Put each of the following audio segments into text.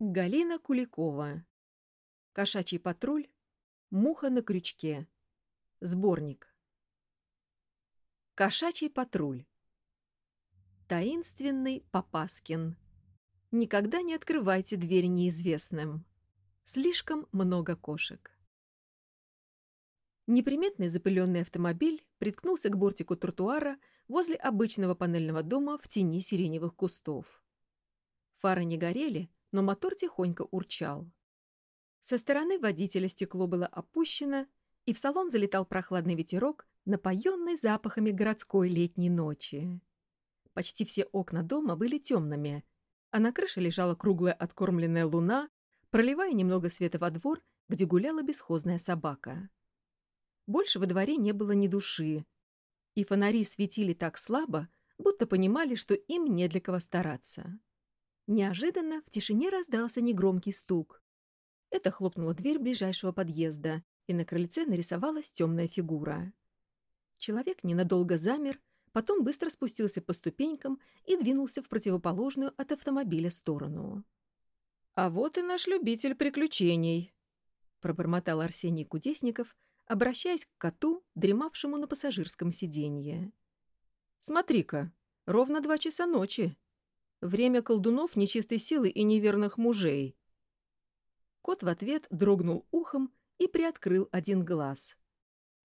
Галина Куликова. Кошачий патруль. Муха на крючке. Сборник. Кошачий патруль. Таинственный Попаскин. Никогда не открывайте дверь неизвестным. Слишком много кошек. Неприметный запыленный автомобиль приткнулся к бортику тротуара возле обычного панельного дома в тени сиреневых кустов. Фары не горели, но мотор тихонько урчал. Со стороны водителя стекло было опущено, и в салон залетал прохладный ветерок, напоенный запахами городской летней ночи. Почти все окна дома были темными, а на крыше лежала круглая откормленная луна, проливая немного света во двор, где гуляла бесхозная собака. Больше во дворе не было ни души, и фонари светили так слабо, будто понимали, что им не для кого стараться. Неожиданно в тишине раздался негромкий стук. Это хлопнула дверь ближайшего подъезда, и на крыльце нарисовалась темная фигура. Человек ненадолго замер, потом быстро спустился по ступенькам и двинулся в противоположную от автомобиля сторону. «А вот и наш любитель приключений», — пробормотал Арсений Кудесников, обращаясь к коту, дремавшему на пассажирском сиденье. «Смотри-ка, ровно два часа ночи. Время колдунов нечистой силы и неверных мужей. Кот в ответ дрогнул ухом и приоткрыл один глаз.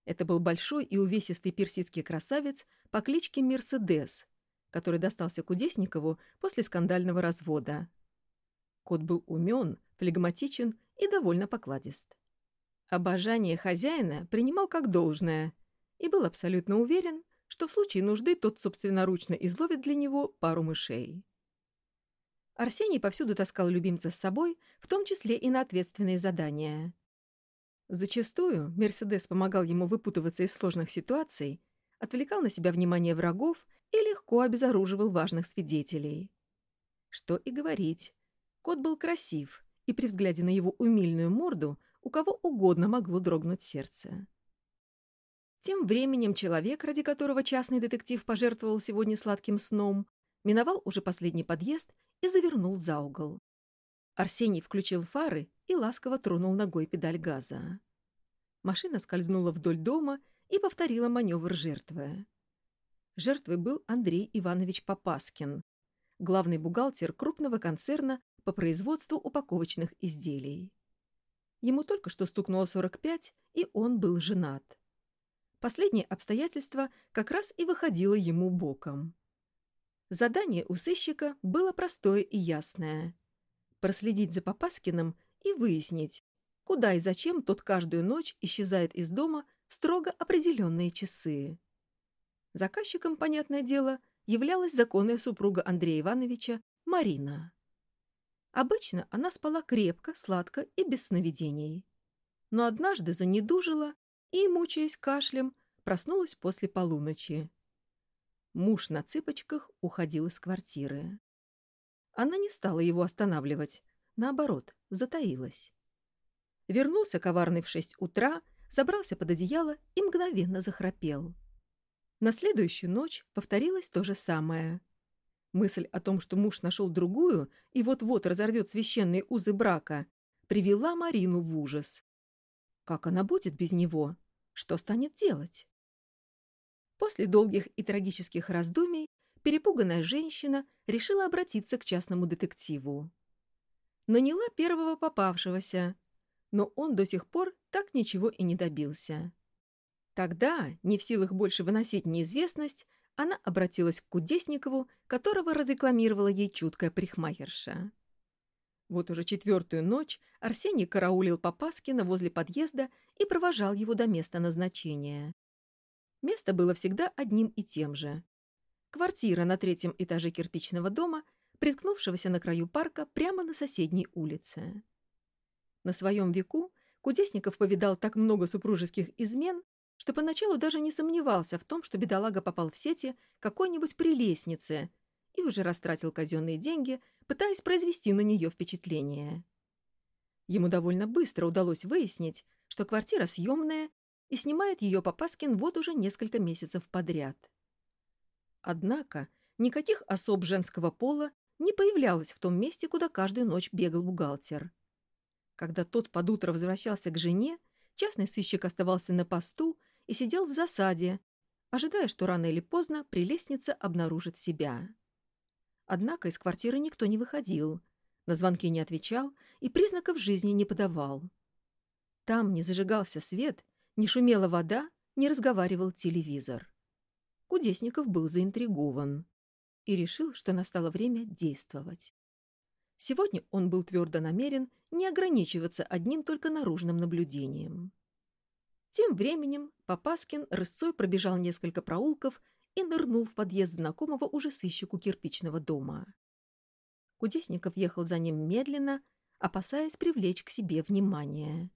Это был большой и увесистый персидский красавец по кличке Мерседес, который достался Кудесникову после скандального развода. Кот был умен, флегматичен и довольно покладист. Обожание хозяина принимал как должное и был абсолютно уверен, что в случае нужды тот собственноручно изловит для него пару мышей. Арсений повсюду таскал любимца с собой, в том числе и на ответственные задания. Зачастую Мерседес помогал ему выпутываться из сложных ситуаций, отвлекал на себя внимание врагов и легко обезоруживал важных свидетелей. Что и говорить, кот был красив, и при взгляде на его умильную морду у кого угодно могло дрогнуть сердце. Тем временем человек, ради которого частный детектив пожертвовал сегодня сладким сном, миновал уже последний подъезд и завернул за угол. Арсений включил фары и ласково тронул ногой педаль газа. Машина скользнула вдоль дома и повторила маневр жертвы. Жертвой был Андрей Иванович Попаскин, главный бухгалтер крупного концерна по производству упаковочных изделий. Ему только что стукнуло 45, и он был женат. Последнее обстоятельство как раз и выходило ему боком. Задание у сыщика было простое и ясное. Проследить за Попаскиным и выяснить, куда и зачем тот каждую ночь исчезает из дома в строго определенные часы. Заказчиком, понятное дело, являлась законная супруга Андрея Ивановича Марина. Обычно она спала крепко, сладко и без сновидений. Но однажды занедужила и, мучаясь кашлем, проснулась после полуночи. Муж на цыпочках уходил из квартиры. Она не стала его останавливать, наоборот, затаилась. Вернулся коварный в шесть утра, забрался под одеяло и мгновенно захрапел. На следующую ночь повторилось то же самое. Мысль о том, что муж нашел другую и вот-вот разорвет священные узы брака, привела Марину в ужас. Как она будет без него? Что станет делать? После долгих и трагических раздумий перепуганная женщина решила обратиться к частному детективу. Наняла первого попавшегося, но он до сих пор так ничего и не добился. Тогда, не в силах больше выносить неизвестность, она обратилась к Кудесникову, которого разрекламировала ей чуткая прихмахерша. Вот уже четвертую ночь Арсений караулил Попаскина возле подъезда и провожал его до места назначения. Место было всегда одним и тем же. Квартира на третьем этаже кирпичного дома, приткнувшегося на краю парка прямо на соседней улице. На своем веку Кудесников повидал так много супружеских измен, что поначалу даже не сомневался в том, что бедолага попал в сети какой-нибудь прелестницы и уже растратил казенные деньги, пытаясь произвести на нее впечатление. Ему довольно быстро удалось выяснить, что квартира съемная и снимает ее Попаскин вот уже несколько месяцев подряд. Однако никаких особ женского пола не появлялась в том месте, куда каждую ночь бегал бухгалтер. Когда тот под утро возвращался к жене, частный сыщик оставался на посту и сидел в засаде, ожидая, что рано или поздно прелестница обнаружит себя. Однако из квартиры никто не выходил, на звонки не отвечал и признаков жизни не подавал. Там не зажигался свет, не шумела вода, не разговаривал телевизор. Кудесников был заинтригован и решил, что настало время действовать. Сегодня он был твердо намерен не ограничиваться одним только наружным наблюдением. Тем временем Попаскин рысцой пробежал несколько проулков и нырнул в подъезд знакомого уже сыщику кирпичного дома. Кудесников ехал за ним медленно, опасаясь привлечь к себе внимание.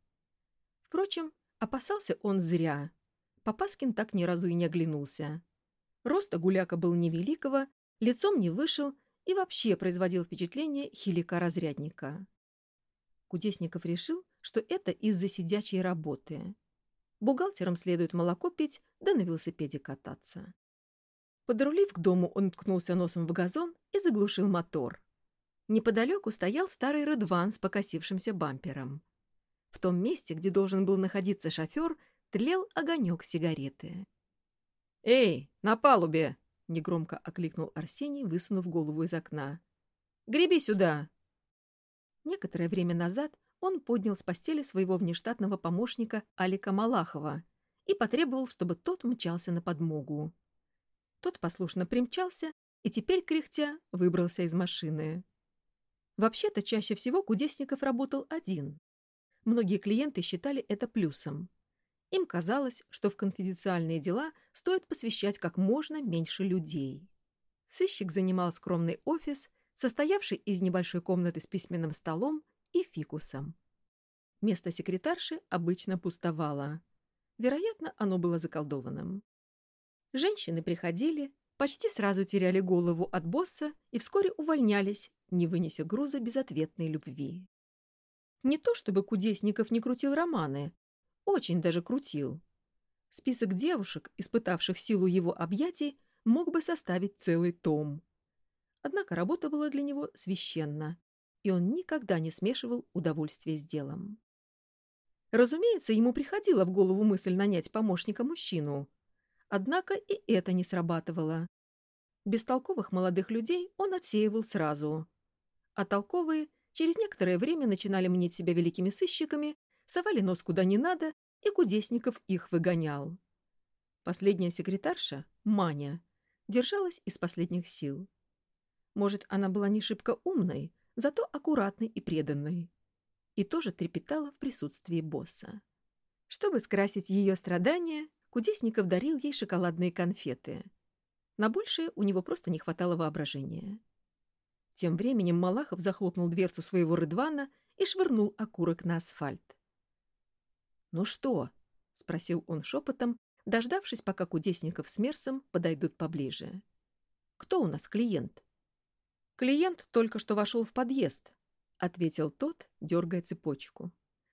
Впрочем, опасался он зря. Попаскин так ни разу и не оглянулся. Роста гуляка был невеликого, лицом не вышел и вообще производил впечатление хилика-разрядника. Кудесников решил, что это из-за сидячей работы. Бухгалтерам следует молоко пить, да на велосипеде кататься. Подрулив к дому, он ткнулся носом в газон и заглушил мотор. Неподалеку стоял старый Рыдван с покосившимся бампером. В том месте, где должен был находиться шофер, тлел огонек сигареты. «Эй, на палубе!» — негромко окликнул Арсений, высунув голову из окна. «Греби сюда!» Некоторое время назад он поднял с постели своего внештатного помощника Алика Малахова и потребовал, чтобы тот мчался на подмогу. Тот послушно примчался и теперь, кряхтя, выбрался из машины. Вообще-то чаще всего Кудесников работал один. Многие клиенты считали это плюсом. Им казалось, что в конфиденциальные дела стоит посвящать как можно меньше людей. Сыщик занимал скромный офис, состоявший из небольшой комнаты с письменным столом и фикусом. Место секретарши обычно пустовало. Вероятно, оно было заколдованным. Женщины приходили, почти сразу теряли голову от босса и вскоре увольнялись, не вынеся груза безответной любви. Не то чтобы Кудесников не крутил романы, очень даже крутил. Список девушек, испытавших силу его объятий, мог бы составить целый том. Однако работа была для него священна, и он никогда не смешивал удовольствие с делом. Разумеется, ему приходила в голову мысль нанять помощника-мужчину. Однако и это не срабатывало. Бестолковых молодых людей он отсеивал сразу. А толковые через некоторое время начинали мнить себя великими сыщиками, совали нос куда не надо, и Кудесников их выгонял. Последняя секретарша, Маня, держалась из последних сил. Может, она была не шибко умной, зато аккуратной и преданной. И тоже трепетала в присутствии босса. Чтобы скрасить ее страдания, Кудесников дарил ей шоколадные конфеты — на большее у него просто не хватало воображения. Тем временем Малахов захлопнул дверцу своего рыдвана и швырнул окурок на асфальт. «Ну что?» — спросил он шепотом, дождавшись, пока Кудесников с Мерсом подойдут поближе. «Кто у нас клиент?» «Клиент только что вошел в подъезд», — ответил тот, дергая цепочку.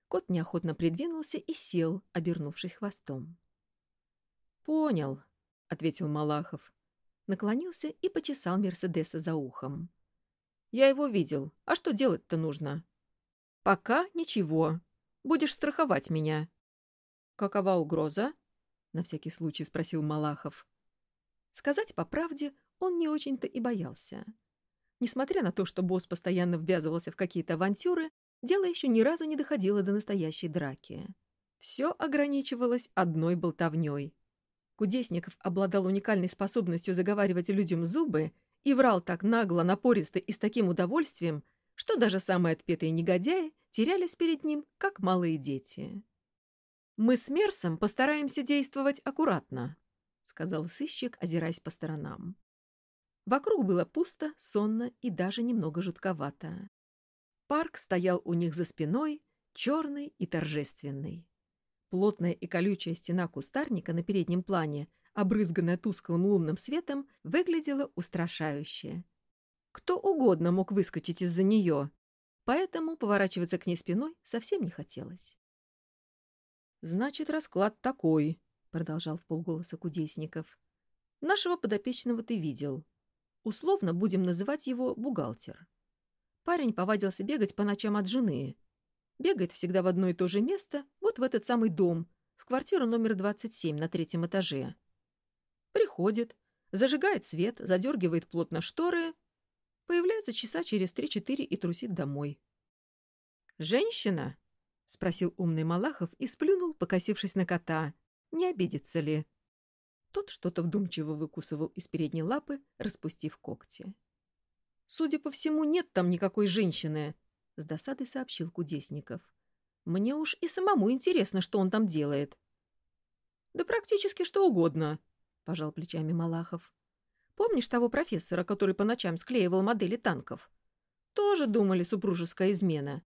Кот неохотно придвинулся и сел, обернувшись хвостом. «Понял», — ответил Малахов наклонился и почесал Мерседеса за ухом. «Я его видел. А что делать-то нужно?» «Пока ничего. Будешь страховать меня». «Какова угроза?» — на всякий случай спросил Малахов. Сказать по правде, он не очень-то и боялся. Несмотря на то, что босс постоянно ввязывался в какие-то авантюры, дело еще ни разу не доходило до настоящей драки. Все ограничивалось одной болтовней. Кудесников обладал уникальной способностью заговаривать людям зубы и врал так нагло, напористо и с таким удовольствием, что даже самые отпетые негодяи терялись перед ним, как малые дети. «Мы с Мерсом постараемся действовать аккуратно», — сказал сыщик, озираясь по сторонам. Вокруг было пусто, сонно и даже немного жутковато. Парк стоял у них за спиной, черный и торжественный. Плотная и колючая стена кустарника на переднем плане, обрызганная тусклым лунным светом, выглядела устрашающе. Кто угодно мог выскочить из-за нее, поэтому поворачиваться к ней спиной совсем не хотелось. «Значит, расклад такой», — продолжал в полголоса Кудесников. «Нашего подопечного ты видел. Условно будем называть его бухгалтер. Парень повадился бегать по ночам от жены. Бегает всегда в одно и то же место, вот в этот самый дом, в квартиру номер 27 на третьем этаже. Приходит, зажигает свет, задергивает плотно шторы, появляется часа через три-четыре и трусит домой. «Женщина?» — спросил умный Малахов и сплюнул, покосившись на кота. «Не обидится ли?» Тот что-то вдумчиво выкусывал из передней лапы, распустив когти. «Судя по всему, нет там никакой женщины», — с досадой сообщил Кудесников. «Мне уж и самому интересно, что он там делает». «Да практически что угодно», — пожал плечами Малахов. «Помнишь того профессора, который по ночам склеивал модели танков? Тоже думали супружеская измена.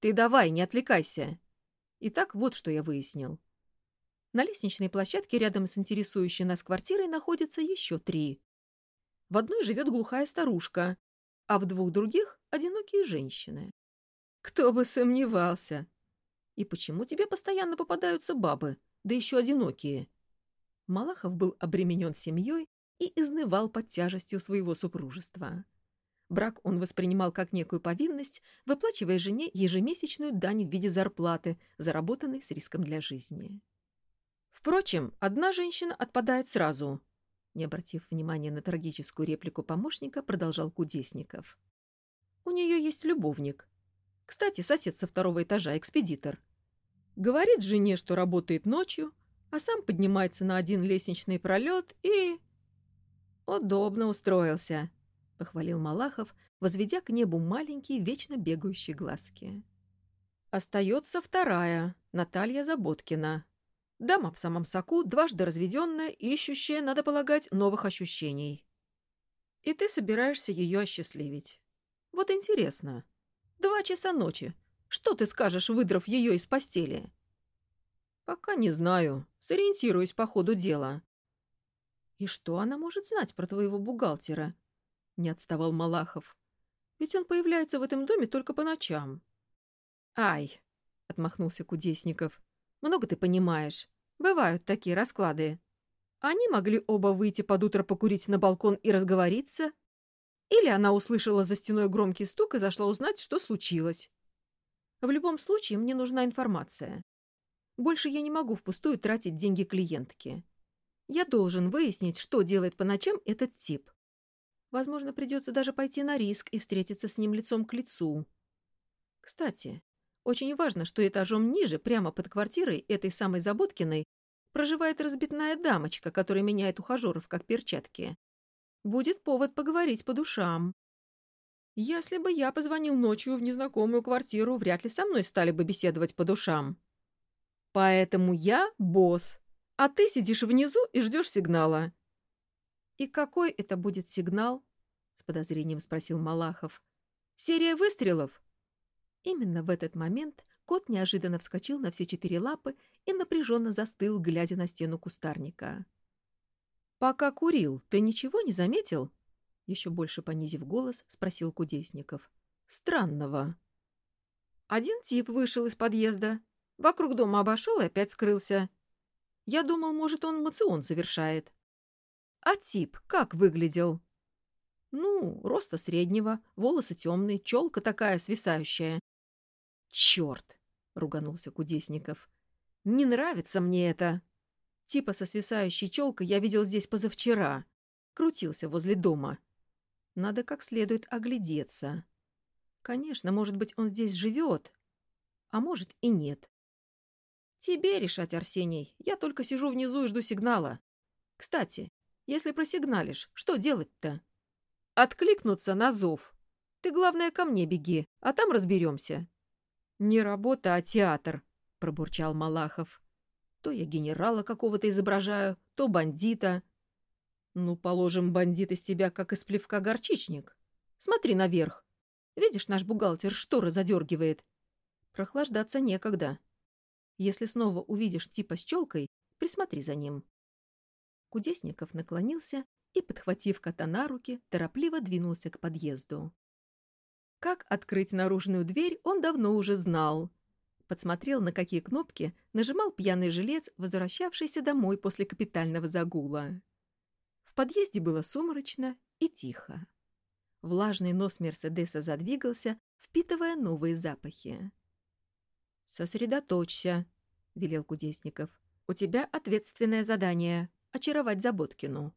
Ты давай, не отвлекайся. Итак, вот что я выяснил. На лестничной площадке рядом с интересующей нас квартирой находится еще три. В одной живет глухая старушка, а в двух других — одинокие женщины. Кто бы сомневался. И почему тебе постоянно попадаются бабы, да еще одинокие? Малахов был обременен семьей и изнывал под тяжестью своего супружества. Брак он воспринимал как некую повинность, выплачивая жене ежемесячную дань в виде зарплаты, заработанной с риском для жизни. Впрочем, одна женщина отпадает сразу. Не обратив внимания на трагическую реплику помощника, продолжал Кудесников. У нее есть любовник. Кстати, сосед со второго этажа, экспедитор. Говорит жене, что работает ночью, а сам поднимается на один лестничный пролет и... Удобно устроился, — похвалил Малахов, возведя к небу маленькие, вечно бегающие глазки. Остается вторая, Наталья Заботкина. Дама в самом соку, дважды разведенная, ищущая, надо полагать, новых ощущений. И ты собираешься ее осчастливить. Вот интересно. Два часа ночи. Что ты скажешь, выдрав ее из постели? Пока не знаю. Сориентируюсь по ходу дела. И что она может знать про твоего бухгалтера? — не отставал Малахов. «Ведь он появляется в этом доме только по ночам». «Ай!» — отмахнулся Кудесников. «Много ты понимаешь. Бывают такие расклады. Они могли оба выйти под утро покурить на балкон и разговориться. Или она услышала за стеной громкий стук и зашла узнать, что случилось. В любом случае, мне нужна информация. Больше я не могу впустую тратить деньги клиентки. Я должен выяснить, что делает по ночам этот тип. Возможно, придется даже пойти на риск и встретиться с ним лицом к лицу. Кстати, очень важно, что этажом ниже, прямо под квартирой этой самой Заботкиной, проживает разбитная дамочка, которая меняет ухажеров как перчатки. Будет повод поговорить по душам. Если бы я позвонил ночью в незнакомую квартиру, вряд ли со мной стали бы беседовать по душам. Поэтому я босс, а ты сидишь внизу и ждешь сигнала. «И какой это будет сигнал?» — с подозрением спросил Малахов. «Серия выстрелов?» Именно в этот момент кот неожиданно вскочил на все четыре лапы и напряженно застыл, глядя на стену кустарника. «Пока курил, ты ничего не заметил?» Еще больше понизив голос, спросил Кудесников. «Странного». Один тип вышел из подъезда, вокруг дома обошел и опять скрылся. Я думал, может, он мацион совершает. А тип как выглядел? Ну, роста среднего, волосы темные, челка такая свисающая. Черт! руганулся Кудесников. Не нравится мне это. Типа со свисающей челкой я видел здесь позавчера. Крутился возле дома. Надо как следует оглядеться. Конечно, может быть, он здесь живет. А может и нет. Тебе решать, Арсений. Я только сижу внизу и жду сигнала. Кстати, если просигналишь, что делать-то? Откликнуться на зов. Ты, главное, ко мне беги, а там разберемся. Не работа, а театр, пробурчал Малахов. То я генерала какого-то изображаю, то бандита. Ну, положим, бандит из тебя, как из плевка горчичник. Смотри наверх. Видишь, наш бухгалтер шторы задергивает. Прохлаждаться некогда. Если снова увидишь типа с челкой, присмотри за ним. Кудесников наклонился и, подхватив кота на руки, торопливо двинулся к подъезду. Как открыть наружную дверь, он давно уже знал. Подсмотрел, на какие кнопки нажимал пьяный жилец, возвращавшийся домой после капитального загула. В подъезде было сумрачно, и тихо. Влажный нос Мерседеса задвигался, впитывая новые запахи. «Сосредоточься», — велел Кудесников. «У тебя ответственное задание — очаровать Заботкину.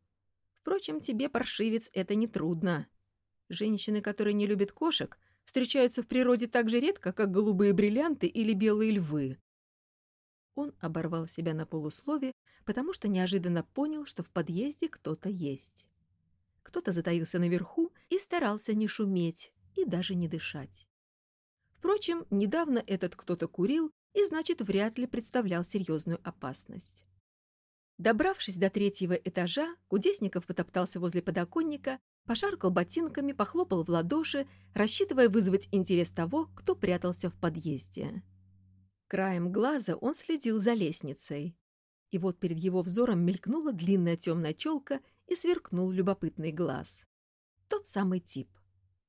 Впрочем, тебе, паршивец, это нетрудно. Женщины, которые не любят кошек, встречаются в природе так же редко, как голубые бриллианты или белые львы». Он оборвал себя на полуслове, потому что неожиданно понял, что в подъезде кто-то есть. Кто-то затаился наверху и старался не шуметь и даже не дышать. Впрочем, недавно этот кто-то курил и, значит, вряд ли представлял серьезную опасность. Добравшись до третьего этажа, Кудесников потоптался возле подоконника, пошаркал ботинками, похлопал в ладоши, рассчитывая вызвать интерес того, кто прятался в подъезде. Краем глаза он следил за лестницей. И вот перед его взором мелькнула длинная темная челка и сверкнул любопытный глаз. Тот самый тип.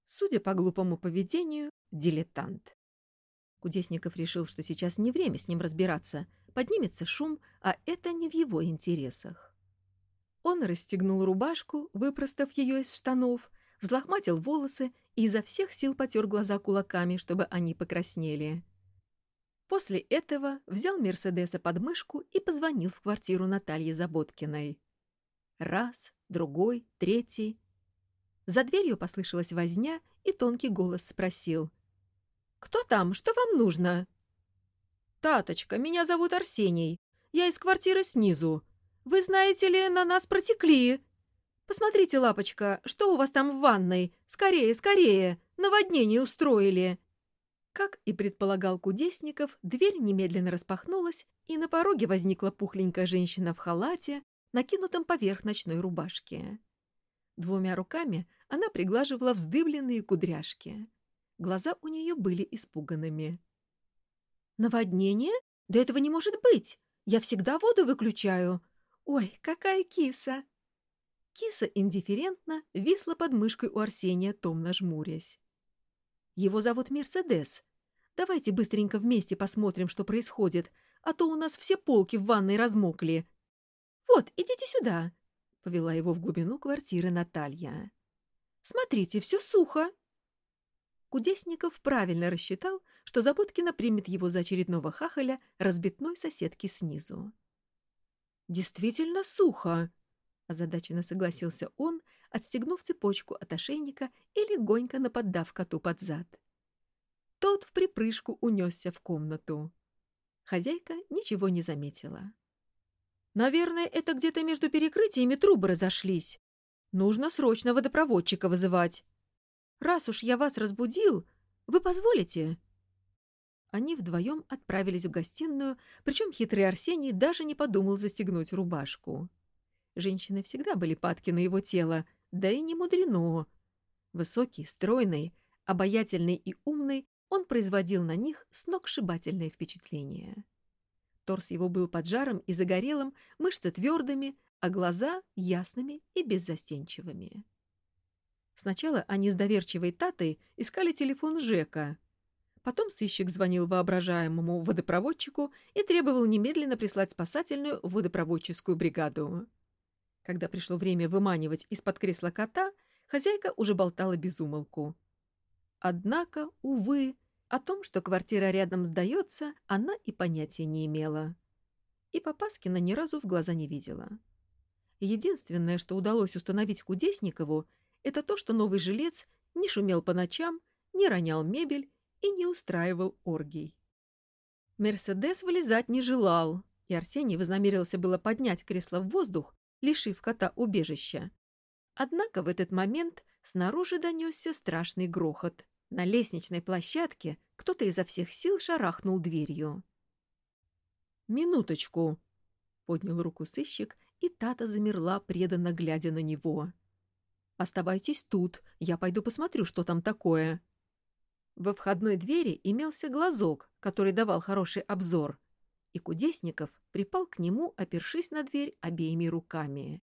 Судя по глупому поведению, дилетант. Кудесников решил, что сейчас не время с ним разбираться. Поднимется шум, а это не в его интересах. Он расстегнул рубашку, выпростав ее из штанов, взлохматил волосы и изо всех сил потер глаза кулаками, чтобы они покраснели. После этого взял Мерседеса под мышку и позвонил в квартиру Натальи Заботкиной. Раз, другой, третий. За дверью послышалась возня, и тонкий голос спросил. «Кто там? Что вам нужно?» «Таточка, меня зовут Арсений. Я из квартиры снизу. Вы знаете ли, на нас протекли. Посмотрите, лапочка, что у вас там в ванной? Скорее, скорее! Наводнение устроили!» Как и предполагал Кудесников, дверь немедленно распахнулась, и на пороге возникла пухленькая женщина в халате, накинутом поверх ночной рубашки. Двумя руками она приглаживала вздыбленные кудряшки. Глаза у нее были испуганными. «Наводнение? Да этого не может быть! Я всегда воду выключаю! Ой, какая киса!» Киса индифферентно висла под мышкой у Арсения, томно жмурясь. «Его зовут Мерседес. Давайте быстренько вместе посмотрим, что происходит, а то у нас все полки в ванной размокли. Вот, идите сюда!» — повела его в глубину квартиры Наталья. Смотрите, все сухо. Кудесников правильно рассчитал, что Заботкина примет его за очередного хахаля разбитной соседки снизу. «Действительно сухо!» — озадаченно согласился он, отстегнув цепочку от ошейника и легонько наподдав коту под зад. Тот в припрыжку унесся в комнату. Хозяйка ничего не заметила. «Наверное, это где-то между перекрытиями трубы разошлись», Нужно срочно водопроводчика вызывать. Раз уж я вас разбудил, вы позволите?» Они вдвоем отправились в гостиную, причем хитрый Арсений даже не подумал застегнуть рубашку. Женщины всегда были падки на его тело, да и не мудрено. Высокий, стройный, обаятельный и умный, он производил на них сногсшибательное впечатление. Торс его был поджаром и загорелым, мышцы твердыми, а глаза ясными и беззастенчивыми. Сначала они с доверчивой Татой искали телефон Жека. Потом сыщик звонил воображаемому водопроводчику и требовал немедленно прислать спасательную водопроводческую бригаду. Когда пришло время выманивать из-под кресла кота, хозяйка уже болтала без умолку. Однако, увы, о том, что квартира рядом сдается, она и понятия не имела. И Попаскина ни разу в глаза не видела. Единственное, что удалось установить Кудесникову, это то, что новый жилец не шумел по ночам, не ронял мебель и не устраивал оргий. Мерседес вылезать не желал, и Арсений вознамерился было поднять кресло в воздух, лишив кота убежища. Однако в этот момент снаружи донесся страшный грохот. На лестничной площадке кто-то изо всех сил шарахнул дверью. «Минуточку!» — поднял руку сыщик и Тата замерла, преданно глядя на него. «Оставайтесь тут, я пойду посмотрю, что там такое». Во входной двери имелся глазок, который давал хороший обзор, и Кудесников припал к нему, опершись на дверь обеими руками.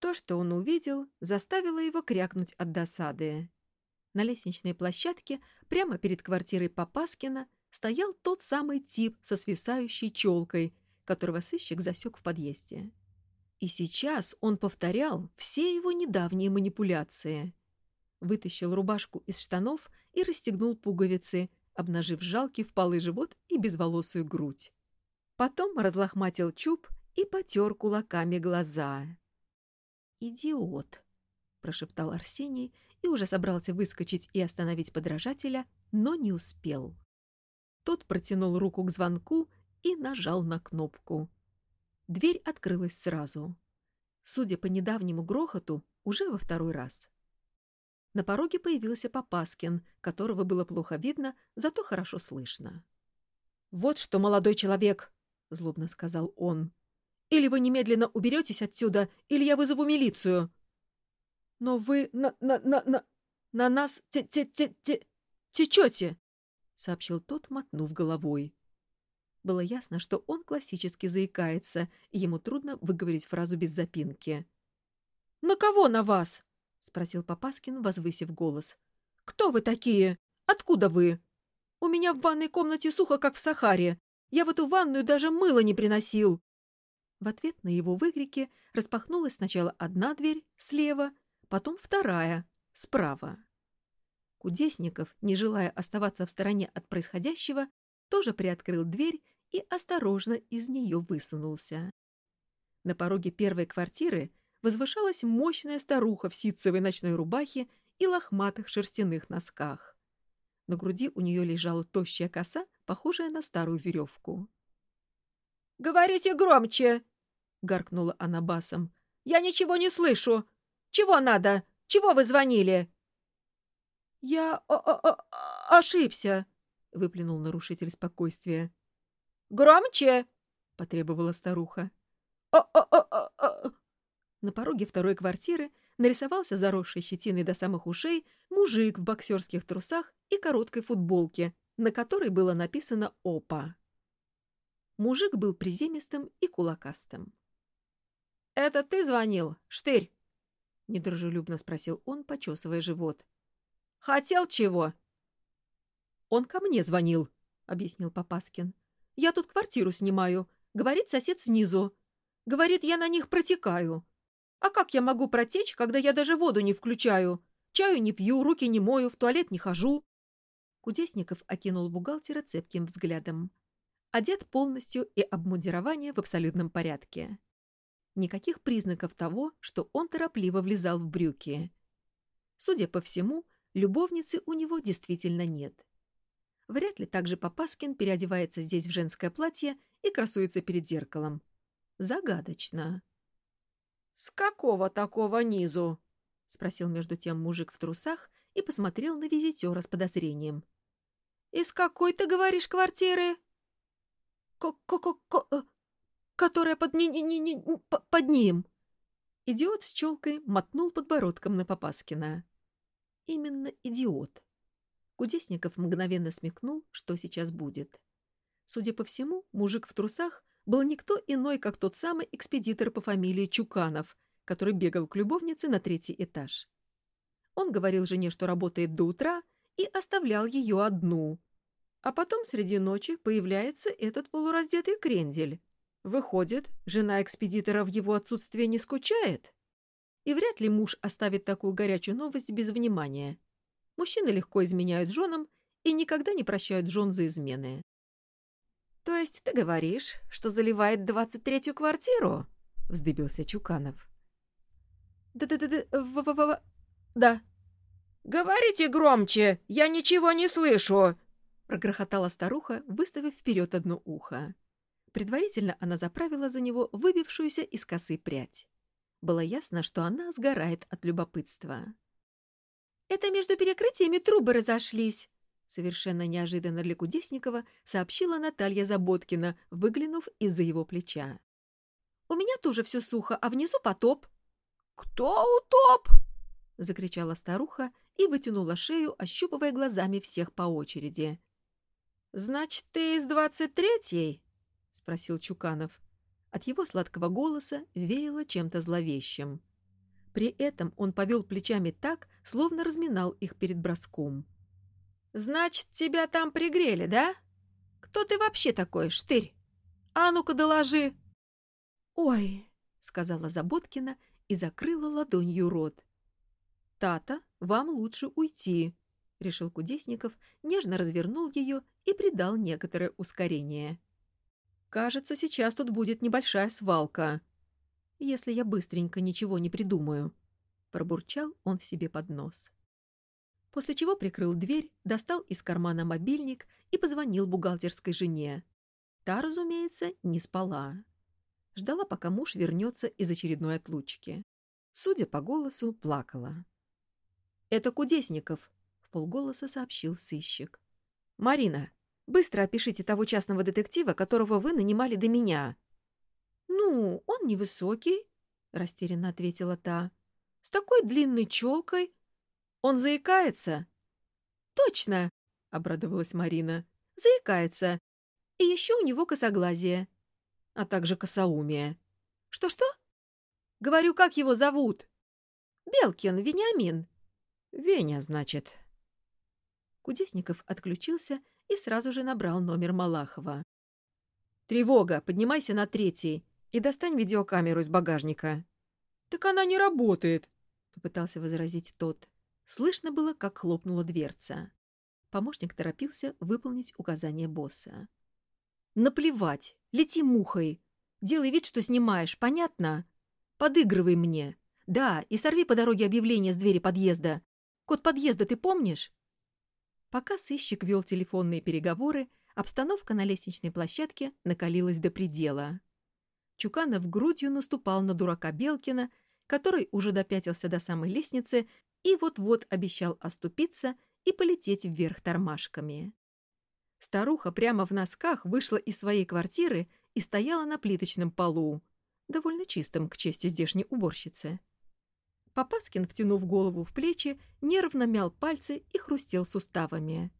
То, что он увидел, заставило его крякнуть от досады. На лестничной площадке, прямо перед квартирой Попаскина, стоял тот самый тип со свисающей челкой, которого сыщик засек в подъезде. И сейчас он повторял все его недавние манипуляции. Вытащил рубашку из штанов и расстегнул пуговицы, обнажив жалкий впалый живот и безволосую грудь. Потом разлохматил чуб и потер кулаками глаза. «Идиот!» — прошептал Арсений и уже собрался выскочить и остановить подражателя, но не успел. Тот протянул руку к звонку и нажал на кнопку. Дверь открылась сразу. Судя по недавнему грохоту, уже во второй раз. На пороге появился Попаскин, которого было плохо видно, зато хорошо слышно. «Вот что, молодой человек!» — злобно сказал он. «Или вы немедленно уберетесь отсюда, или я вызову милицию!» «Но вы на, на, на, на, на нас те, те, те, те, течете!» — сообщил тот, мотнув головой. Было ясно, что он классически заикается, и ему трудно выговорить фразу без запинки. «На кого на вас?» — спросил Попаскин, возвысив голос. «Кто вы такие? Откуда вы? У меня в ванной комнате сухо, как в Сахаре. Я в эту ванную даже мыло не приносил!» В ответ на его выкрики распахнулась сначала одна дверь слева, потом вторая справа. Кудесников, не желая оставаться в стороне от происходящего, тоже приоткрыл дверь и осторожно из нее высунулся. На пороге первой квартиры возвышалась мощная старуха в ситцевой ночной рубахе и лохматых шерстяных носках. На груди у нее лежала тощая коса, похожая на старую веревку. «Говорите громче!» — гаркнула она басом. «Я ничего не слышу! Чего надо? Чего вы звонили?» «Я ошибся!» — выплюнул нарушитель спокойствия. «Громче!» — потребовала старуха. «О-о-о-о-о!» На пороге второй квартиры нарисовался заросший щетиной до самых ушей мужик в боксерских трусах и короткой футболке, на которой было написано «ОПА». Мужик был приземистым и кулакастым. «Это ты звонил, Штырь?» — недружелюбно спросил он, почесывая живот. «Хотел чего?» «Он ко мне звонил», — объяснил Попаскин. «Я тут квартиру снимаю. Говорит сосед снизу. Говорит, я на них протекаю. А как я могу протечь, когда я даже воду не включаю? Чаю не пью, руки не мою, в туалет не хожу?» Кудесников окинул бухгалтера цепким взглядом. Одет полностью и обмундирование в абсолютном порядке. Никаких признаков того, что он торопливо влезал в брюки. Судя по всему, любовницы у него действительно нет. Вряд ли также Попаскин переодевается здесь в женское платье и красуется перед зеркалом. Загадочно. «С какого такого низу?» — спросил между тем мужик в трусах и посмотрел на визитера с подозрением. «Из какой, ты говоришь, квартиры?» «Ко-ко-ко-ко... Э, которая под, ни ни ни под ним». Идиот с челкой мотнул подбородком на Попаскина. Именно идиот. Кудесников мгновенно смекнул, что сейчас будет. Судя по всему, мужик в трусах был никто иной, как тот самый экспедитор по фамилии Чуканов, который бегал к любовнице на третий этаж. Он говорил жене, что работает до утра, и оставлял ее одну. А потом среди ночи появляется этот полураздетый крендель. Выходит, жена экспедитора в его отсутствие не скучает? И вряд ли муж оставит такую горячую новость без внимания. Мужчины легко изменяют женам и никогда не прощают жен за измены. «То есть ты говоришь, что заливает двадцать третью квартиру?» — вздыбился Чуканов. «Да-да-да-да... да». «Говорите громче! Я ничего не слышу!» — прогрохотала старуха, выставив вперед одно ухо. Предварительно она заправила за него выбившуюся из косы прядь. Было ясно, что она сгорает от любопытства. Это между перекрытиями трубы разошлись, совершенно неожиданно для Кудесникова сообщила Наталья Заботкина, выглянув из-за его плеча. У меня тоже все сухо, а внизу потоп. Кто утоп? закричала старуха и вытянула шею, ощупывая глазами всех по очереди. Значит, ты из двадцать третьей? спросил Чуканов. От его сладкого голоса веяло чем-то зловещим. При этом он повел плечами так, словно разминал их перед броском. «Значит, тебя там пригрели, да? Кто ты вообще такой, штырь? А ну-ка доложи!» «Ой!» — сказала Заботкина и закрыла ладонью рот. «Тата, вам лучше уйти», — решил Кудесников, нежно развернул ее и придал некоторое ускорение. «Кажется, сейчас тут будет небольшая свалка, если я быстренько ничего не придумаю», — пробурчал он себе под нос. После чего прикрыл дверь, достал из кармана мобильник и позвонил бухгалтерской жене. Та, разумеется, не спала. Ждала, пока муж вернется из очередной отлучки. Судя по голосу, плакала. «Это Кудесников», — в полголоса сообщил сыщик. «Марина, быстро опишите того частного детектива, которого вы нанимали до меня». «Ну, он невысокий», — растерянно ответила та. «С такой длинной челкой. Он заикается?» «Точно», — обрадовалась Марина. «Заикается. И еще у него косоглазие, а также косоумие. Что-что? Говорю, как его зовут? Белкин, Вениамин. Веня, значит. Кудесников отключился и сразу же набрал номер Малахова. «Тревога! Поднимайся на третий и достань видеокамеру из багажника». «Так она не работает», — попытался возразить тот. Слышно было, как хлопнула дверца. Помощник торопился выполнить указание босса. Наплевать, лети мухой. Делай вид, что снимаешь, понятно? Подыгрывай мне. Да, и сорви по дороге объявление с двери подъезда. Код подъезда ты помнишь? Пока сыщик вел телефонные переговоры, обстановка на лестничной площадке накалилась до предела. Чуканов грудью наступал на дурака Белкина, который уже допятился до самой лестницы и вот-вот обещал оступиться и полететь вверх тормашками. Старуха прямо в носках вышла из своей квартиры и стояла на плиточном полу, довольно чистым к чести здешней уборщицы. Попаскин, втянув голову в плечи, нервно мял пальцы и хрустел суставами.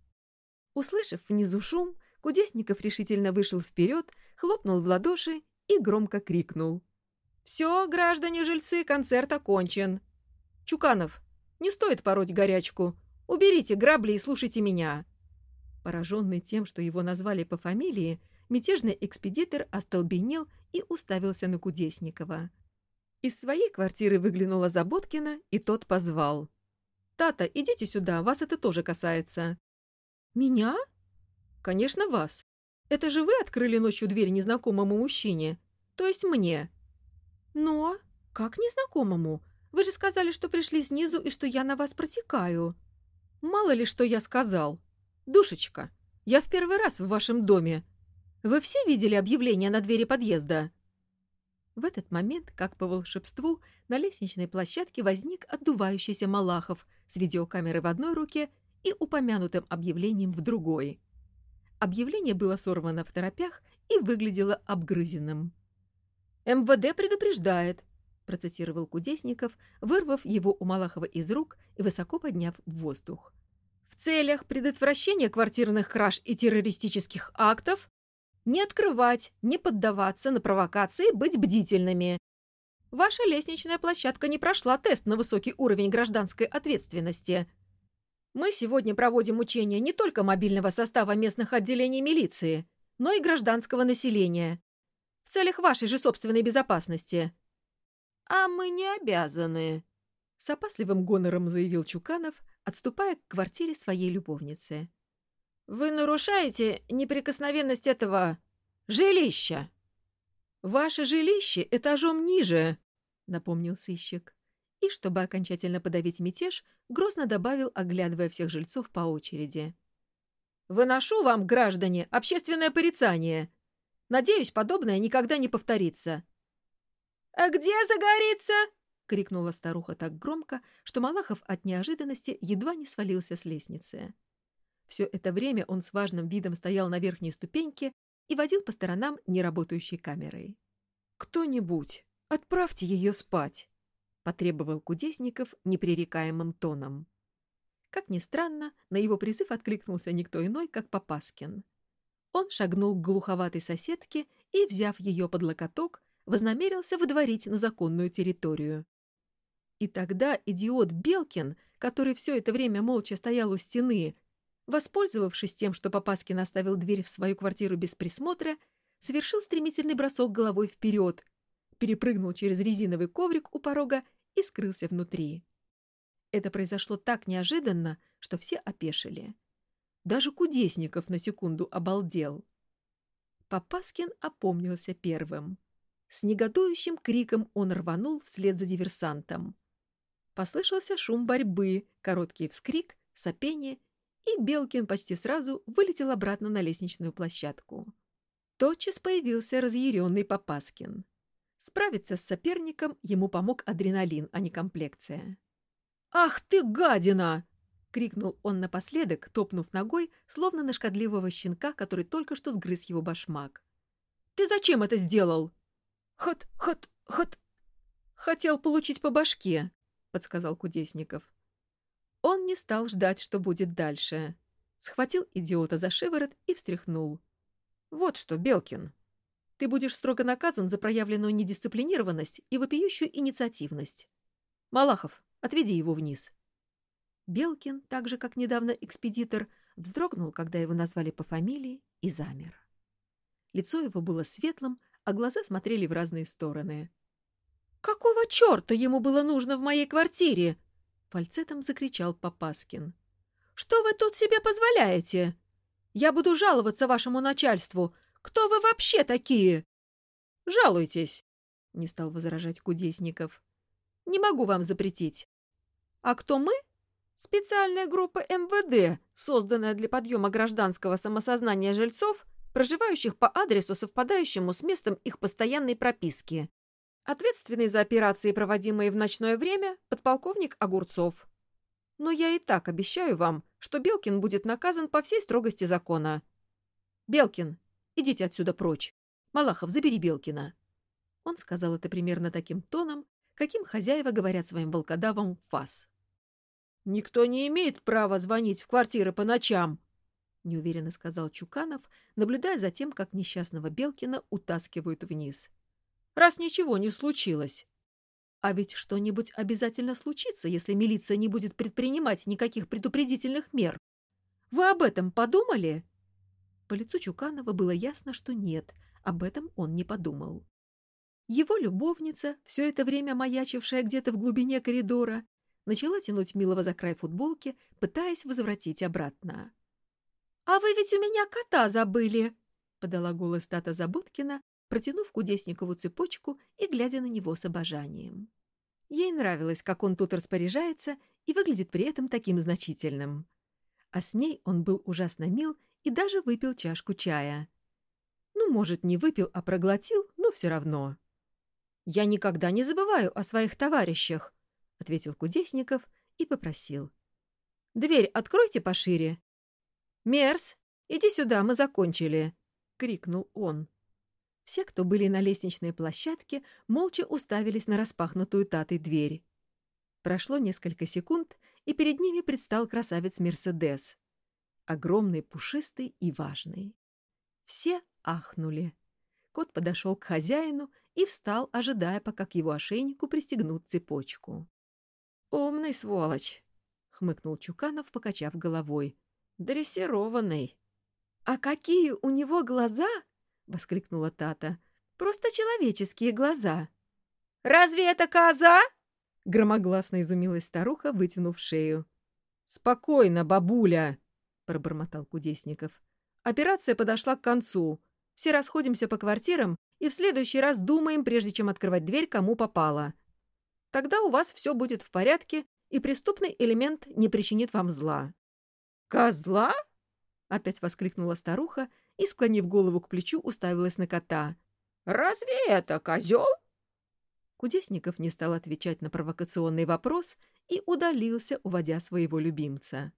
Услышав внизу шум, Кудесников решительно вышел вперед, хлопнул в ладоши и громко крикнул. «Все, граждане-жильцы, концерт окончен. Чуканов, не стоит пороть горячку. Уберите грабли и слушайте меня. Пораженный тем, что его назвали по фамилии, мятежный экспедитор остолбенел и уставился на Кудесникова. Из своей квартиры выглянула Заботкина, и тот позвал. «Тата, идите сюда, вас это тоже касается». «Меня?» «Конечно, вас. Это же вы открыли ночью дверь незнакомому мужчине, то есть мне». «Но? Как незнакомому? Вы же сказали, что пришли снизу и что я на вас протекаю». «Мало ли, что я сказал», «Душечка, я в первый раз в вашем доме. Вы все видели объявление на двери подъезда?» В этот момент, как по волшебству, на лестничной площадке возник отдувающийся Малахов с видеокамерой в одной руке и упомянутым объявлением в другой. Объявление было сорвано в торопях и выглядело обгрызенным. «МВД предупреждает», — процитировал Кудесников, вырвав его у Малахова из рук и высоко подняв в воздух целях предотвращения квартирных краж и террористических актов не открывать, не поддаваться на провокации, быть бдительными. Ваша лестничная площадка не прошла тест на высокий уровень гражданской ответственности. Мы сегодня проводим учения не только мобильного состава местных отделений милиции, но и гражданского населения. В целях вашей же собственной безопасности. А мы не обязаны, — с опасливым гонором заявил Чуканов, отступая к квартире своей любовницы. «Вы нарушаете неприкосновенность этого жилища!» «Ваше жилище этажом ниже!» — напомнил сыщик. И, чтобы окончательно подавить мятеж, грозно добавил, оглядывая всех жильцов по очереди. «Выношу вам, граждане, общественное порицание. Надеюсь, подобное никогда не повторится». «А где загорится?» — крикнула старуха так громко, что Малахов от неожиданности едва не свалился с лестницы. Все это время он с важным видом стоял на верхней ступеньке и водил по сторонам неработающей камерой. «Кто-нибудь, отправьте ее спать!» — потребовал Кудесников непререкаемым тоном. Как ни странно, на его призыв откликнулся никто иной, как Попаскин. Он шагнул к глуховатой соседке и, взяв ее под локоток, вознамерился выдворить на законную территорию. И тогда идиот Белкин, который все это время молча стоял у стены, воспользовавшись тем, что Попаскин оставил дверь в свою квартиру без присмотра, совершил стремительный бросок головой вперед, перепрыгнул через резиновый коврик у порога и скрылся внутри. Это произошло так неожиданно, что все опешили. Даже Кудесников на секунду обалдел. Попаскин опомнился первым. С негодующим криком он рванул вслед за диверсантом. Послышался шум борьбы, короткий вскрик, сопение, и Белкин почти сразу вылетел обратно на лестничную площадку. Тотчас появился разъяренный Попаскин. Справиться с соперником ему помог адреналин, а не комплекция. «Ах ты, гадина!» — крикнул он напоследок, топнув ногой, словно на шкодливого щенка, который только что сгрыз его башмак. «Ты зачем это сделал?» «Хот, хот, хот!» «Хотел получить по башке», — подсказал Кудесников. Он не стал ждать, что будет дальше. Схватил идиота за шиворот и встряхнул. «Вот что, Белкин, ты будешь строго наказан за проявленную недисциплинированность и вопиющую инициативность. Малахов, отведи его вниз». Белкин, так же, как недавно экспедитор, вздрогнул, когда его назвали по фамилии, и замер. Лицо его было светлым, а глаза смотрели в разные стороны. «Какого черта ему было нужно в моей квартире?» — фальцетом закричал Попаскин. «Что вы тут себе позволяете? Я буду жаловаться вашему начальству. Кто вы вообще такие?» «Жалуйтесь», — не стал возражать Кудесников. «Не могу вам запретить». «А кто мы?» Специальная группа МВД, созданная для подъема гражданского самосознания жильцов, проживающих по адресу, совпадающему с местом их постоянной прописки. Ответственный за операции, проводимые в ночное время, подполковник Огурцов. Но я и так обещаю вам, что Белкин будет наказан по всей строгости закона. Белкин, идите отсюда прочь. Малахов, забери Белкина. Он сказал это примерно таким тоном, каким хозяева говорят своим волкодавам ФАС. «Никто не имеет права звонить в квартиры по ночам», — неуверенно сказал Чуканов, наблюдая за тем, как несчастного Белкина утаскивают вниз. «Раз ничего не случилось». «А ведь что-нибудь обязательно случится, если милиция не будет предпринимать никаких предупредительных мер. Вы об этом подумали?» По лицу Чуканова было ясно, что нет, об этом он не подумал. Его любовница, все это время маячившая где-то в глубине коридора, начала тянуть Милого за край футболки, пытаясь возвратить обратно. «А вы ведь у меня кота забыли!» — подала голос Тата Забудкина, протянув Кудесникову цепочку и глядя на него с обожанием. Ей нравилось, как он тут распоряжается и выглядит при этом таким значительным. А с ней он был ужасно мил и даже выпил чашку чая. Ну, может, не выпил, а проглотил, но все равно. «Я никогда не забываю о своих товарищах», — ответил Кудесников и попросил. «Дверь откройте пошире». «Мерс, иди сюда, мы закончили», — крикнул он. Все, кто были на лестничной площадке, молча уставились на распахнутую татой дверь. Прошло несколько секунд, и перед ними предстал красавец Мерседес. Огромный, пушистый и важный. Все ахнули. Кот подошел к хозяину и встал, ожидая, пока к его ошейнику пристегнут цепочку. «Умный сволочь!» — хмыкнул Чуканов, покачав головой. «Дрессированный!» «А какие у него глаза!» — воскликнула Тата. «Просто человеческие глаза!» «Разве это коза?» — громогласно изумилась старуха, вытянув шею. «Спокойно, бабуля!» — пробормотал Кудесников. «Операция подошла к концу. Все расходимся по квартирам и в следующий раз думаем, прежде чем открывать дверь, кому попало. Тогда у вас все будет в порядке, и преступный элемент не причинит вам зла. «Козла?» — опять воскликнула старуха и, склонив голову к плечу, уставилась на кота. «Разве это козел?» Кудесников не стал отвечать на провокационный вопрос и удалился, уводя своего любимца.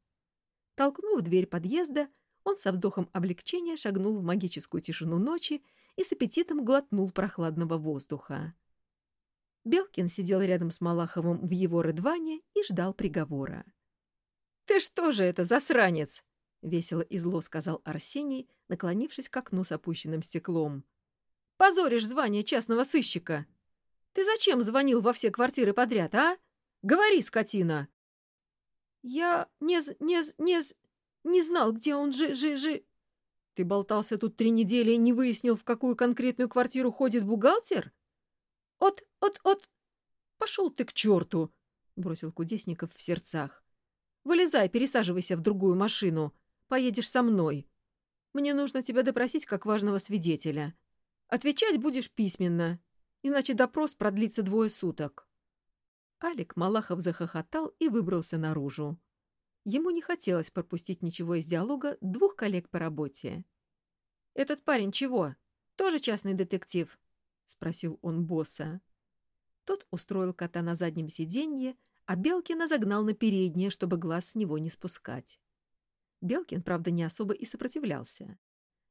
Толкнув дверь подъезда, он со вздохом облегчения шагнул в магическую тишину ночи и с аппетитом глотнул прохладного воздуха. Белкин сидел рядом с Малаховым в его рыдване и ждал приговора. «Ты что же это, засранец?» — весело и зло сказал Арсений, наклонившись к окну с опущенным стеклом. «Позоришь звание частного сыщика! Ты зачем звонил во все квартиры подряд, а? Говори, скотина!» «Я не не не не знал, где он жи-жи-жи...» «Ты болтался тут три недели и не выяснил, в какую конкретную квартиру ходит бухгалтер?» «От, от, от!» «Пошел ты к черту!» — бросил Кудесников в сердцах. «Вылезай, пересаживайся в другую машину. Поедешь со мной. Мне нужно тебя допросить как важного свидетеля. Отвечать будешь письменно, иначе допрос продлится двое суток». Алик Малахов захохотал и выбрался наружу. Ему не хотелось пропустить ничего из диалога двух коллег по работе. «Этот парень чего? Тоже частный детектив?» — спросил он босса. Тот устроил кота на заднем сиденье, а Белкина загнал на переднее, чтобы глаз с него не спускать. Белкин, правда, не особо и сопротивлялся.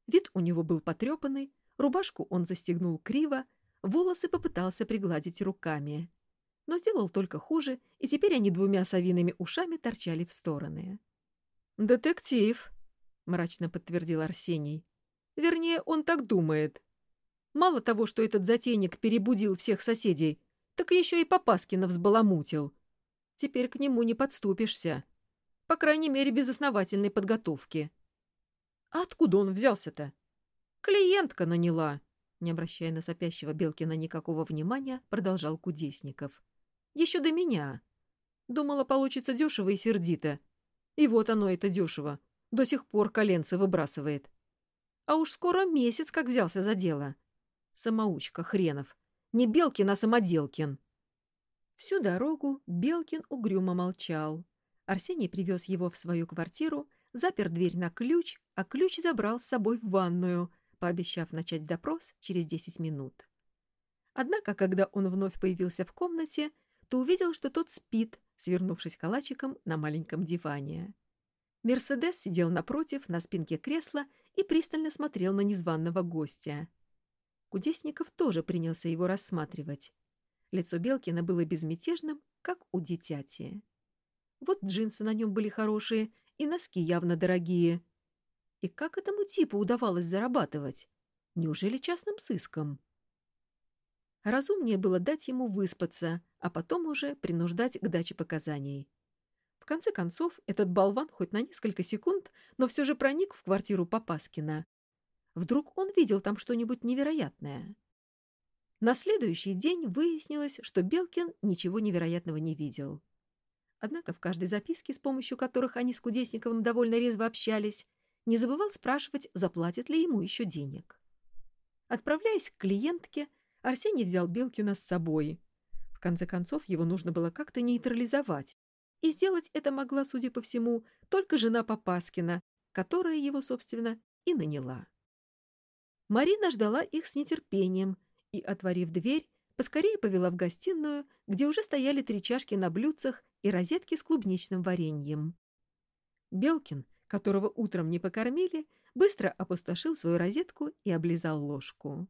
Вид у него был потрепанный, рубашку он застегнул криво, волосы попытался пригладить руками. Но сделал только хуже, и теперь они двумя совиными ушами торчали в стороны. «Детектив», — мрачно подтвердил Арсений. «Вернее, он так думает. Мало того, что этот затейник перебудил всех соседей, так еще и Попаскина взбаламутил. Теперь к нему не подступишься. По крайней мере, без основательной подготовки. А откуда он взялся-то? Клиентка наняла. Не обращая на сопящего Белкина никакого внимания, продолжал Кудесников. Еще до меня. Думала, получится дешево и сердито. И вот оно, это дешево. До сих пор коленцы выбрасывает. А уж скоро месяц, как взялся за дело. Самоучка хренов. Не Белкин, а Самоделкин. Всю дорогу Белкин угрюмо молчал. Арсений привез его в свою квартиру, запер дверь на ключ, а ключ забрал с собой в ванную, пообещав начать допрос через 10 минут. Однако, когда он вновь появился в комнате, то увидел, что тот спит, свернувшись калачиком на маленьком диване. Мерседес сидел напротив, на спинке кресла, и пристально смотрел на незваного гостя. Кудесников тоже принялся его рассматривать. Лицо Белкина было безмятежным, как у дитяти. Вот джинсы на нем были хорошие, и носки явно дорогие. И как этому типу удавалось зарабатывать? Неужели частным сыском? Разумнее было дать ему выспаться, а потом уже принуждать к даче показаний. В конце концов, этот болван хоть на несколько секунд, но все же проник в квартиру Попаскина. Вдруг он видел там что-нибудь невероятное. На следующий день выяснилось, что Белкин ничего невероятного не видел. Однако в каждой записке, с помощью которых они с Кудесниковым довольно резво общались, не забывал спрашивать, заплатит ли ему еще денег. Отправляясь к клиентке, Арсений взял Белкина с собой. В конце концов, его нужно было как-то нейтрализовать, и сделать это могла, судя по всему, только жена Попаскина, которая его, собственно, и наняла. Марина ждала их с нетерпением и, отворив дверь, поскорее повела в гостиную, где уже стояли три чашки на блюдцах и розетки с клубничным вареньем. Белкин, которого утром не покормили, быстро опустошил свою розетку и облизал ложку.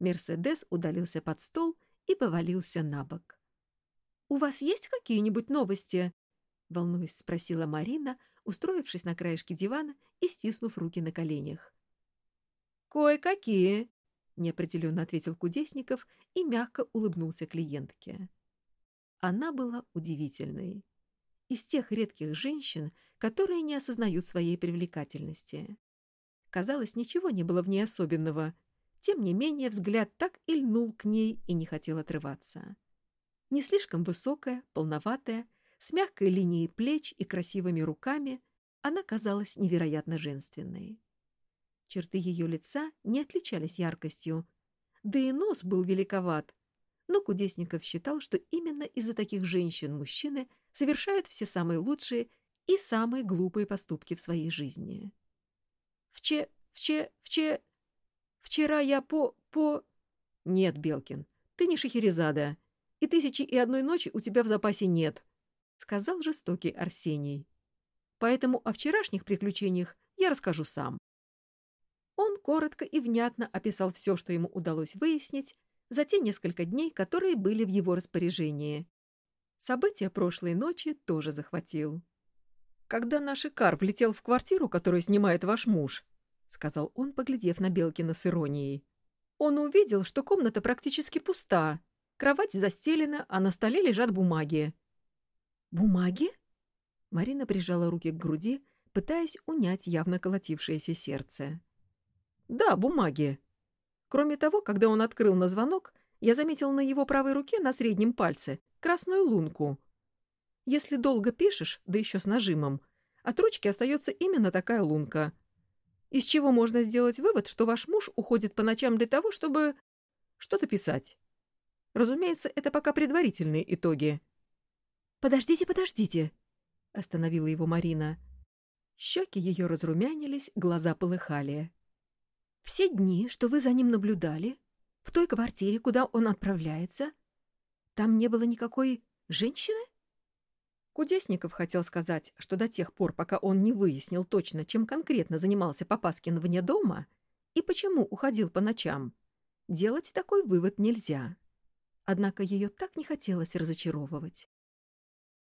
Мерседес удалился под стол и повалился на бок. «У вас есть какие-нибудь новости?» — волнуясь, спросила Марина, устроившись на краешке дивана и стиснув руки на коленях. «Кое-какие», — неопределенно ответил Кудесников и мягко улыбнулся клиентке. Она была удивительной. Из тех редких женщин, которые не осознают своей привлекательности. Казалось, ничего не было в ней особенного. Тем не менее, взгляд так и льнул к ней и не хотел отрываться. Не слишком высокая, полноватая, с мягкой линией плеч и красивыми руками, она казалась невероятно женственной. Черты ее лица не отличались яркостью, да и нос был великоват, но Кудесников считал, что именно из-за таких женщин мужчины совершают все самые лучшие и самые глупые поступки в своей жизни. «Вче... вче... вче... вчера я по... по...» «Нет, Белкин, ты не Шахерезада, и тысячи и одной ночи у тебя в запасе нет», — сказал жестокий Арсений. «Поэтому о вчерашних приключениях я расскажу сам». Он коротко и внятно описал все, что ему удалось выяснить, за те несколько дней, которые были в его распоряжении. События прошлой ночи тоже захватил. «Когда наш Икар влетел в квартиру, которую снимает ваш муж», — сказал он, поглядев на Белкина с иронией, «он увидел, что комната практически пуста, кровать застелена, а на столе лежат бумаги». «Бумаги?» Марина прижала руки к груди, пытаясь унять явно колотившееся сердце. «Да, бумаги», Кроме того, когда он открыл на звонок, я заметил на его правой руке на среднем пальце красную лунку. Если долго пишешь, да еще с нажимом, от ручки остается именно такая лунка. Из чего можно сделать вывод, что ваш муж уходит по ночам для того, чтобы что-то писать. Разумеется, это пока предварительные итоги. «Подождите, подождите!» — остановила его Марина. Щеки ее разрумянились, глаза полыхали. «Все дни, что вы за ним наблюдали, в той квартире, куда он отправляется, там не было никакой женщины?» Кудесников хотел сказать, что до тех пор, пока он не выяснил точно, чем конкретно занимался Попаскин вне дома и почему уходил по ночам, делать такой вывод нельзя. Однако ее так не хотелось разочаровывать.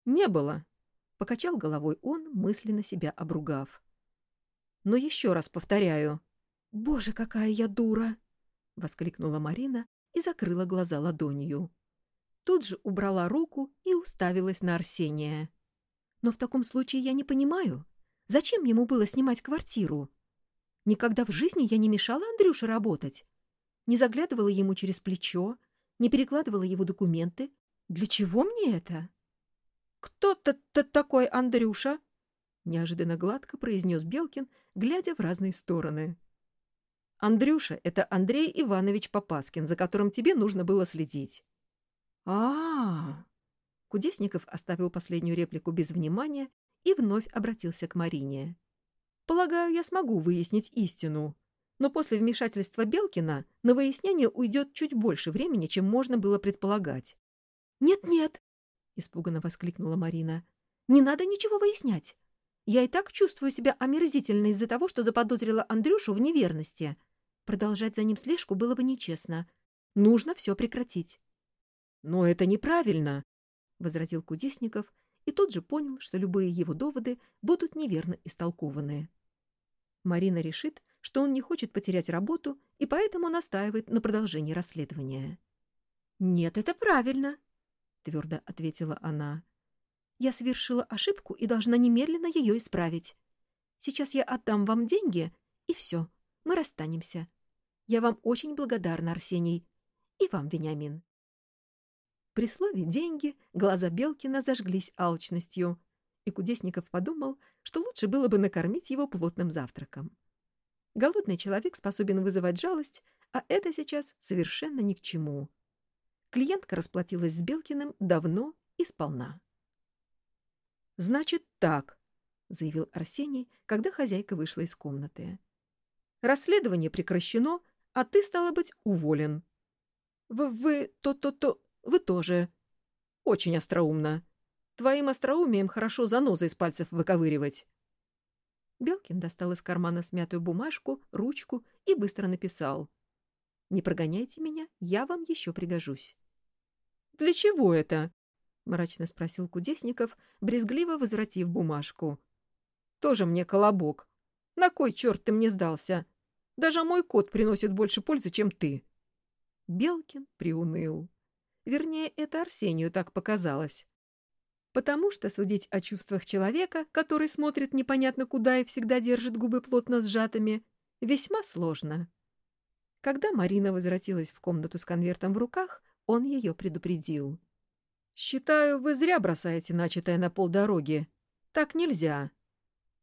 «Не было», — покачал головой он, мысленно себя обругав. «Но еще раз повторяю». «Боже, какая я дура!» — воскликнула Марина и закрыла глаза ладонью. Тут же убрала руку и уставилась на Арсения. «Но в таком случае я не понимаю, зачем ему было снимать квартиру? Никогда в жизни я не мешала Андрюше работать не заглядывала ему через плечо, не перекладывала его документы. Для чего мне это? «Кто то такой Андрюша?» — неожиданно гладко произнес Белкин, глядя в разные стороны. «Андрюша — это Андрей Иванович Попаскин, за которым тебе нужно было следить». А, Кудесников оставил последнюю реплику без внимания и вновь обратился к Марине. «Полагаю, я смогу выяснить истину но после вмешательства Белкина на выяснение уйдет чуть больше времени, чем можно было предполагать. «Нет-нет!» — испуганно воскликнула Марина. «Не надо ничего выяснять. Я и так чувствую себя омерзительно из-за того, что заподозрила Андрюшу в неверности. Продолжать за ним слежку было бы нечестно. Нужно все прекратить». «Но это неправильно!» — возразил Кудесников и тут же понял, что любые его доводы будут неверно истолкованы. Марина решит, что он не хочет потерять работу и поэтому настаивает на продолжении расследования. «Нет, это правильно», — твердо ответила она. «Я совершила ошибку и должна немедленно ее исправить. Сейчас я отдам вам деньги, и все, мы расстанемся. Я вам очень благодарна, Арсений, и вам, Вениамин». При слове «деньги» глаза Белкина зажглись алчностью, и Кудесников подумал, что лучше было бы накормить его плотным завтраком. Голодный человек способен вызывать жалость, а это сейчас совершенно ни к чему. Клиентка расплатилась с Белкиным давно и сполна. «Значит так», — заявил Арсений, когда хозяйка вышла из комнаты. «Расследование прекращено, а ты, стало быть, уволен. Вы, вы, то-то-то, вы тоже. Очень остроумно. Твоим остроумием хорошо занозы из пальцев выковыривать». Белкин достал из кармана смятую бумажку, ручку и быстро написал. «Не прогоняйте меня, я вам еще пригожусь». «Для чего это?» — мрачно спросил Кудесников, брезгливо возвратив бумажку. «Тоже мне колобок. На кой черт ты мне сдался? Даже мой кот приносит больше пользы, чем ты». Белкин приуныл. Вернее, это Арсению так показалось потому что судить о чувствах человека, который смотрит непонятно куда и всегда держит губы плотно сжатыми, весьма сложно. Когда Марина возвратилась в комнату с конвертом в руках, он ее предупредил. «Считаю, вы зря бросаете начатое на полдороги. Так нельзя.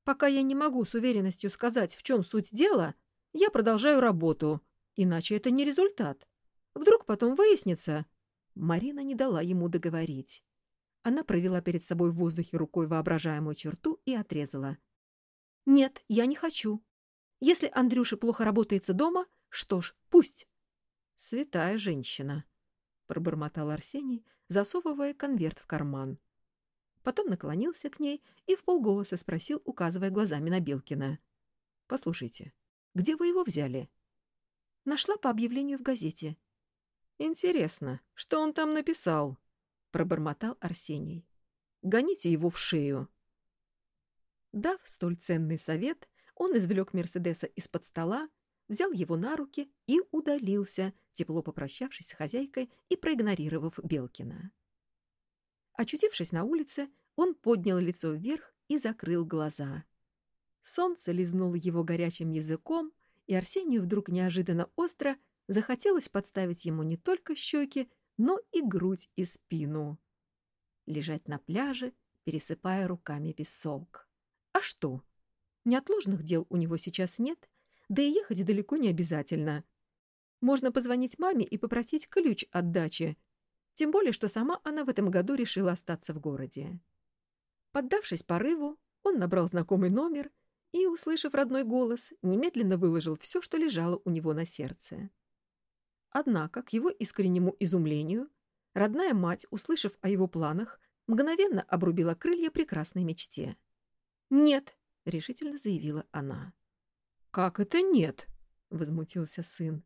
Пока я не могу с уверенностью сказать, в чем суть дела, я продолжаю работу, иначе это не результат. Вдруг потом выяснится...» Марина не дала ему договорить. Она провела перед собой в воздухе рукой воображаемую черту и отрезала. «Нет, я не хочу. Если Андрюше плохо работается дома, что ж, пусть». «Святая женщина», — пробормотал Арсений, засовывая конверт в карман. Потом наклонился к ней и в полголоса спросил, указывая глазами на Белкина. «Послушайте, где вы его взяли?» «Нашла по объявлению в газете». «Интересно, что он там написал?» пробормотал Арсений. «Гоните его в шею!» Дав столь ценный совет, он извлек Мерседеса из-под стола, взял его на руки и удалился, тепло попрощавшись с хозяйкой и проигнорировав Белкина. Очутившись на улице, он поднял лицо вверх и закрыл глаза. Солнце лизнуло его горячим языком, и Арсению вдруг неожиданно остро захотелось подставить ему не только щеки, но и грудь и спину. Лежать на пляже, пересыпая руками песок. А что? Неотложных дел у него сейчас нет, да и ехать далеко не обязательно. Можно позвонить маме и попросить ключ от дачи, тем более, что сама она в этом году решила остаться в городе. Поддавшись порыву, он набрал знакомый номер и, услышав родной голос, немедленно выложил все, что лежало у него на сердце. Однако, к его искреннему изумлению, родная мать, услышав о его планах, мгновенно обрубила крылья прекрасной мечте. «Нет», — решительно заявила она. «Как это нет?» — возмутился сын.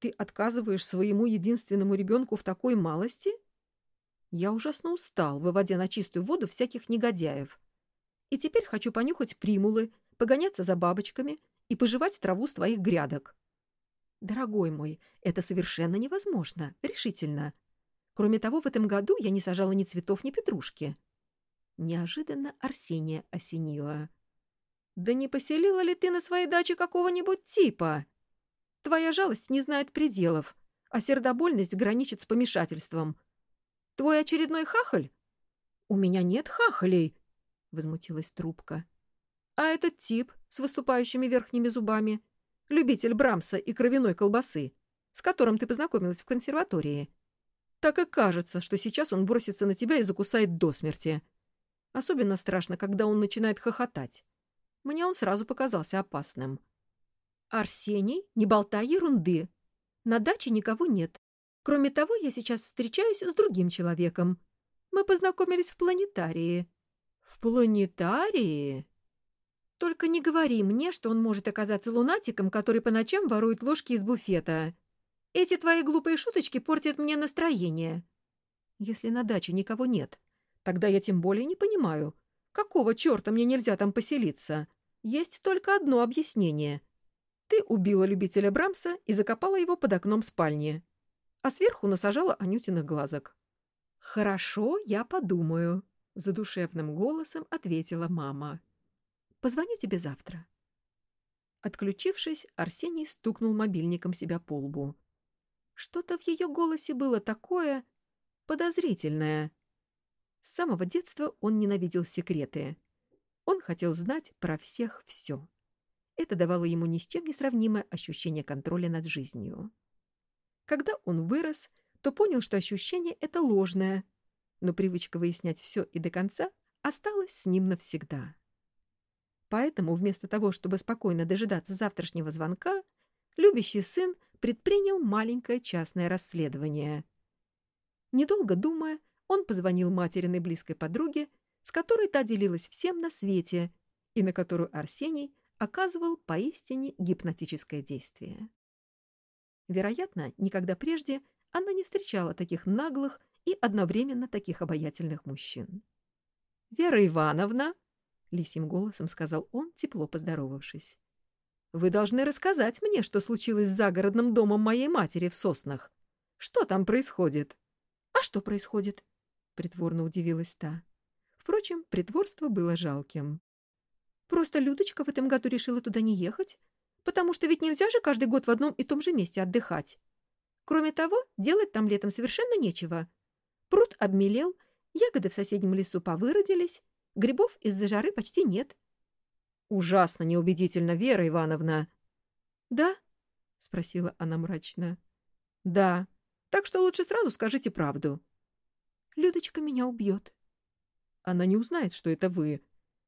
Ты отказываешь своему единственному ребенку в такой малости? Я ужасно устал, выводя на чистую воду всяких негодяев. И теперь хочу понюхать примулы, погоняться за бабочками и пожевать траву с твоих грядок. Дорогой мой, это совершенно невозможно, решительно. Кроме того, в этом году я не сажала ни цветов, ни петрушки. Неожиданно Арсения осенила. «Да не поселила ли ты на своей даче какого-нибудь типа?» Твоя жалость не знает пределов, а сердобольность граничит с помешательством. Твой очередной хахаль? У меня нет хахалей, — возмутилась трубка. А этот тип с выступающими верхними зубами, любитель Брамса и кровяной колбасы, с которым ты познакомилась в консерватории. Так и кажется, что сейчас он бросится на тебя и закусает до смерти. Особенно страшно, когда он начинает хохотать. Мне он сразу показался опасным. — «Арсений, не болтай ерунды. На даче никого нет. Кроме того, я сейчас встречаюсь с другим человеком. Мы познакомились в планетарии». «В планетарии?» «Только не говори мне, что он может оказаться лунатиком, который по ночам ворует ложки из буфета. Эти твои глупые шуточки портят мне настроение». «Если на даче никого нет, тогда я тем более не понимаю, какого черта мне нельзя там поселиться. Есть только одно объяснение — ты убила любителя Брамса и закопала его под окном спальни, а сверху насажала Анютиных глазок. «Хорошо, я подумаю», — задушевным голосом ответила мама. «Позвоню тебе завтра». Отключившись, Арсений стукнул мобильником себя по лбу. Что-то в ее голосе было такое подозрительное. С самого детства он ненавидел секреты. Он хотел знать про всех все. Это давало ему ни с чем не сравнимое ощущение контроля над жизнью. Когда он вырос, то понял, что ощущение это ложное, но привычка выяснять все и до конца осталась с ним навсегда. Поэтому вместо того, чтобы спокойно дожидаться завтрашнего звонка, любящий сын предпринял маленькое частное расследование. Недолго думая, он позвонил материной близкой подруге, с которой та делилась всем на свете, и на которую Арсений оказывал поистине гипнотическое действие. Вероятно, никогда прежде она не встречала таких наглых и одновременно таких обаятельных мужчин. «Вера Ивановна!» — лисьим голосом сказал он, тепло поздоровавшись. «Вы должны рассказать мне, что случилось с загородным домом моей матери в Соснах. Что там происходит?» «А что происходит?» — притворно удивилась та. Впрочем, притворство было жалким. Просто Людочка в этом году решила туда не ехать, потому что ведь нельзя же каждый год в одном и том же месте отдыхать. Кроме того, делать там летом совершенно нечего. Пруд обмелел, ягоды в соседнем лесу повыродились, грибов из-за жары почти нет. Ужасно неубедительно, Вера Ивановна. Да? спросила она мрачно. Да. Так что лучше сразу скажите правду. Людочка меня убьет. Она не узнает, что это вы,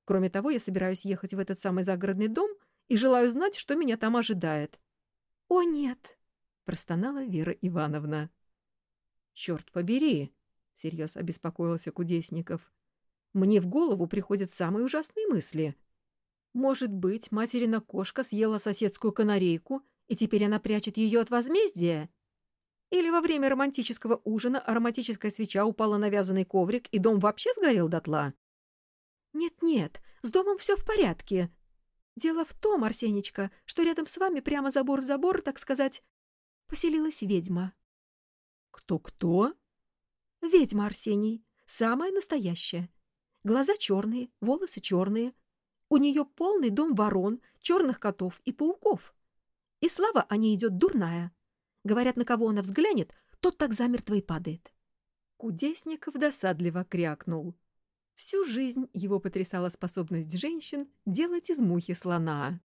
Кроме того, я собираюсь ехать в этот самый загородный дом и желаю знать, что меня там ожидает. — О, нет! — простонала Вера Ивановна. — Черт побери! — всерьез обеспокоился Кудесников. — Мне в голову приходят самые ужасные мысли. Может быть, материна кошка съела соседскую канарейку, и теперь она прячет ее от возмездия? Или во время романтического ужина ароматическая свеча упала на вязаный коврик, и дом вообще сгорел дотла? «Нет-нет, с домом все в порядке. Дело в том, Арсенечка, что рядом с вами прямо забор в забор, так сказать, поселилась ведьма». «Кто-кто?» «Ведьма, Арсений. Самая настоящая. Глаза черные, волосы черные. У нее полный дом ворон, черных котов и пауков. И слава о ней идет дурная. Говорят, на кого она взглянет, тот так замертво и падает. Кудесников досадливо крякнул. Всю жизнь его потрясала способность женщин делать из мухи слона.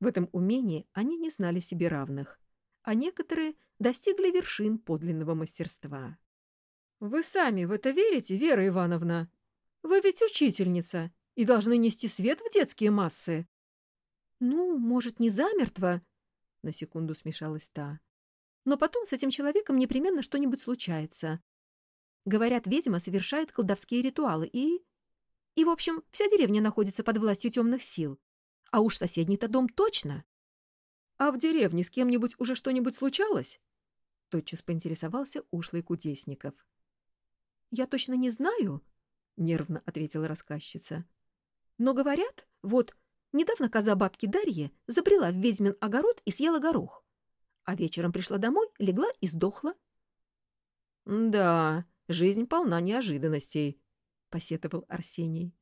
В этом умении они не знали себе равных, а некоторые достигли вершин подлинного мастерства. «Вы сами в это верите, Вера Ивановна? Вы ведь учительница и должны нести свет в детские массы». «Ну, может, не замертво?» — на секунду смешалась та. «Но потом с этим человеком непременно что-нибудь случается. Говорят, ведьма совершает колдовские ритуалы и... И, в общем, вся деревня находится под властью темных сил. А уж соседний-то дом точно. А в деревне с кем-нибудь уже что-нибудь случалось? Тотчас поинтересовался ушлый Кудесников. Я точно не знаю, нервно ответила рассказчица. Но говорят, вот, недавно коза бабки Дарьи забрела в ведьмин огород и съела горох. А вечером пришла домой, легла и сдохла. Да, жизнь полна неожиданностей, посетовал Арсений.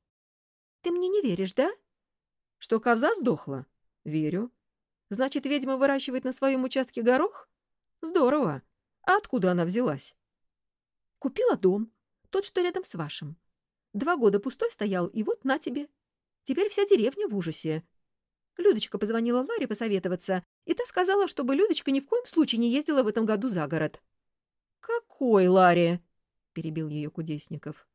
Ты мне не веришь, да? Что коза сдохла? Верю. Значит, ведьма выращивает на своем участке горох? Здорово. А откуда она взялась? Купила дом. Тот, что рядом с вашим. Два года пустой стоял, и вот на тебе. Теперь вся деревня в ужасе. Людочка позвонила Ларе посоветоваться, и та сказала, чтобы Людочка ни в коем случае не ездила в этом году за город. «Какой Ларе?» — перебил ее Кудесников.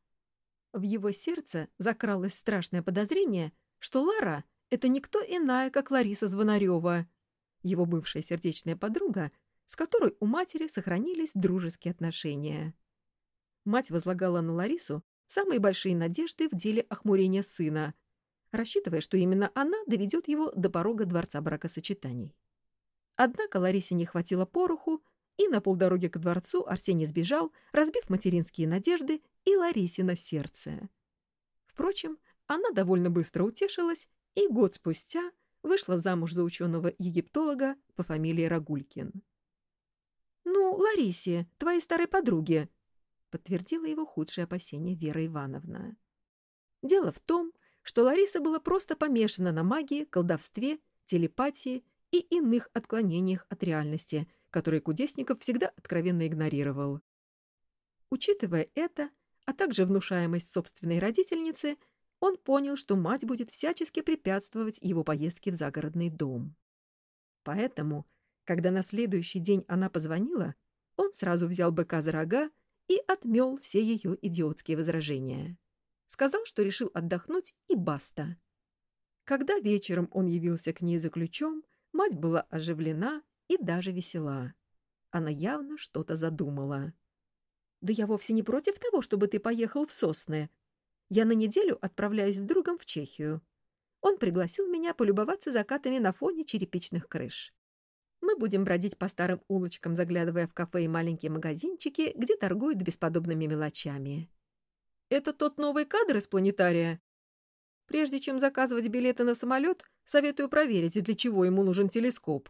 В его сердце закралось страшное подозрение, что Лара — это никто иная, как Лариса Звонарева, его бывшая сердечная подруга, с которой у матери сохранились дружеские отношения. Мать возлагала на Ларису самые большие надежды в деле охмурения сына, рассчитывая, что именно она доведет его до порога дворца бракосочетаний. Однако Ларисе не хватило пороху, и на полдороге к дворцу Арсений сбежал, разбив материнские надежды и Ларисина сердце. Впрочем, она довольно быстро утешилась и год спустя вышла замуж за ученого-египтолога по фамилии Рагулькин. «Ну, Ларисе, твоей старой подруге», — подтвердила его худшее опасение Вера Ивановна. Дело в том, что Лариса была просто помешана на магии, колдовстве, телепатии и иных отклонениях от реальности, которые Кудесников всегда откровенно игнорировал. Учитывая это, а также внушаемость собственной родительницы — он понял, что мать будет всячески препятствовать его поездке в загородный дом. Поэтому, когда на следующий день она позвонила, он сразу взял быка за рога и отмел все ее идиотские возражения. Сказал, что решил отдохнуть, и баста. Когда вечером он явился к ней за ключом, мать была оживлена и даже весела. Она явно что-то задумала. «Да я вовсе не против того, чтобы ты поехал в Сосны», я на неделю отправляюсь с другом в Чехию. Он пригласил меня полюбоваться закатами на фоне черепичных крыш. Мы будем бродить по старым улочкам, заглядывая в кафе и маленькие магазинчики, где торгуют бесподобными мелочами. Это тот новый кадр из планетария? Прежде чем заказывать билеты на самолет, советую проверить, для чего ему нужен телескоп.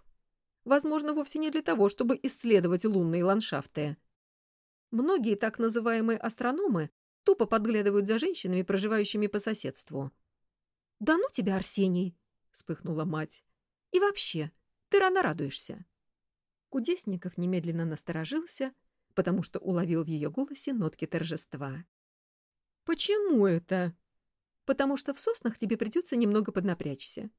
Возможно, вовсе не для того, чтобы исследовать лунные ландшафты. Многие так называемые астрономы Тупо подглядывают за женщинами, проживающими по соседству. «Да ну тебя, Арсений!» — вспыхнула мать. «И вообще, ты рано радуешься». Кудесников немедленно насторожился, потому что уловил в ее голосе нотки торжества. «Почему это?» «Потому что в соснах тебе придется немного поднапрячься.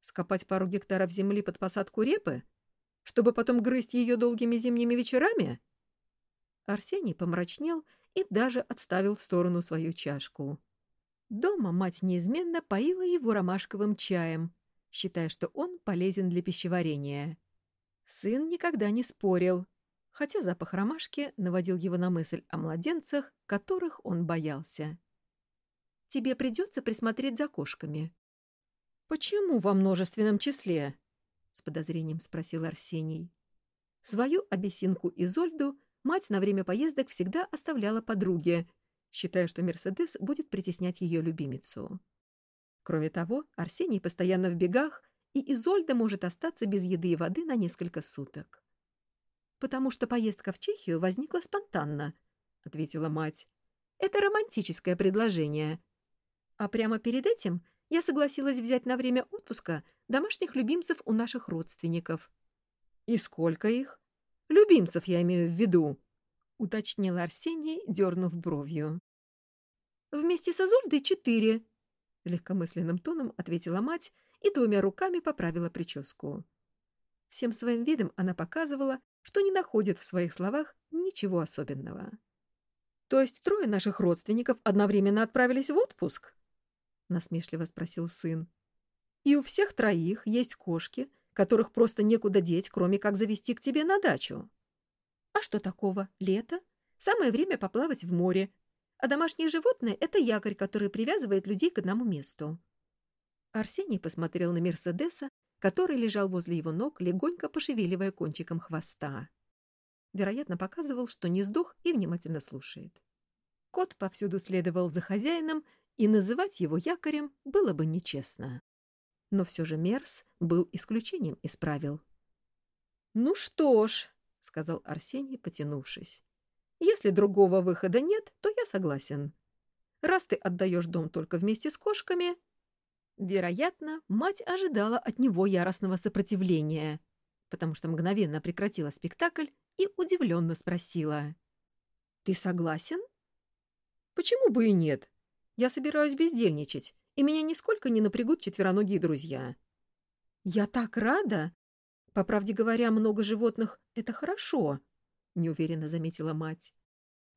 Скопать пару гектаров земли под посадку репы, чтобы потом грызть ее долгими зимними вечерами?» Арсений помрачнел и даже отставил в сторону свою чашку. Дома мать неизменно поила его ромашковым чаем, считая, что он полезен для пищеварения. Сын никогда не спорил, хотя запах ромашки наводил его на мысль о младенцах, которых он боялся. «Тебе придется присмотреть за кошками». «Почему во множественном числе?» — с подозрением спросил Арсений. Свою обесинку Изольду мать на время поездок всегда оставляла подруге, считая, что Мерседес будет притеснять ее любимицу. Кроме того, Арсений постоянно в бегах, и Изольда может остаться без еды и воды на несколько суток. «Потому что поездка в Чехию возникла спонтанно», — ответила мать. «Это романтическое предложение. А прямо перед этим я согласилась взять на время отпуска домашних любимцев у наших родственников. И сколько их? Любимцев я имею в виду, — уточнил Арсений, дернув бровью. Вместе с Азульдой четыре, — легкомысленным тоном ответила мать и двумя руками поправила прическу. Всем своим видом она показывала, что не находит в своих словах ничего особенного. — То есть трое наших родственников одновременно отправились в отпуск? — насмешливо спросил сын. — И у всех троих есть кошки, которых просто некуда деть, кроме как завести к тебе на дачу. — А что такого? Лето? Самое время поплавать в море. А домашние животные — это якорь, который привязывает людей к одному месту. Арсений посмотрел на Мерседеса, который лежал возле его ног, легонько пошевеливая кончиком хвоста. Вероятно, показывал, что не сдох и внимательно слушает. Кот повсюду следовал за хозяином, и называть его якорем было бы нечестно. Но все же Мерс был исключением из правил. «Ну что ж», — сказал Арсений, потянувшись, — «если другого выхода нет, то я согласен. Раз ты отдаешь дом только вместе с кошками...» Вероятно, мать ожидала от него яростного сопротивления, потому что мгновенно прекратила спектакль и удивленно спросила. «Ты согласен?» «Почему бы и нет? Я собираюсь бездельничать, и меня нисколько не напрягут четвероногие друзья. «Я так рада! По правде говоря, много животных — это хорошо», — неуверенно заметила мать.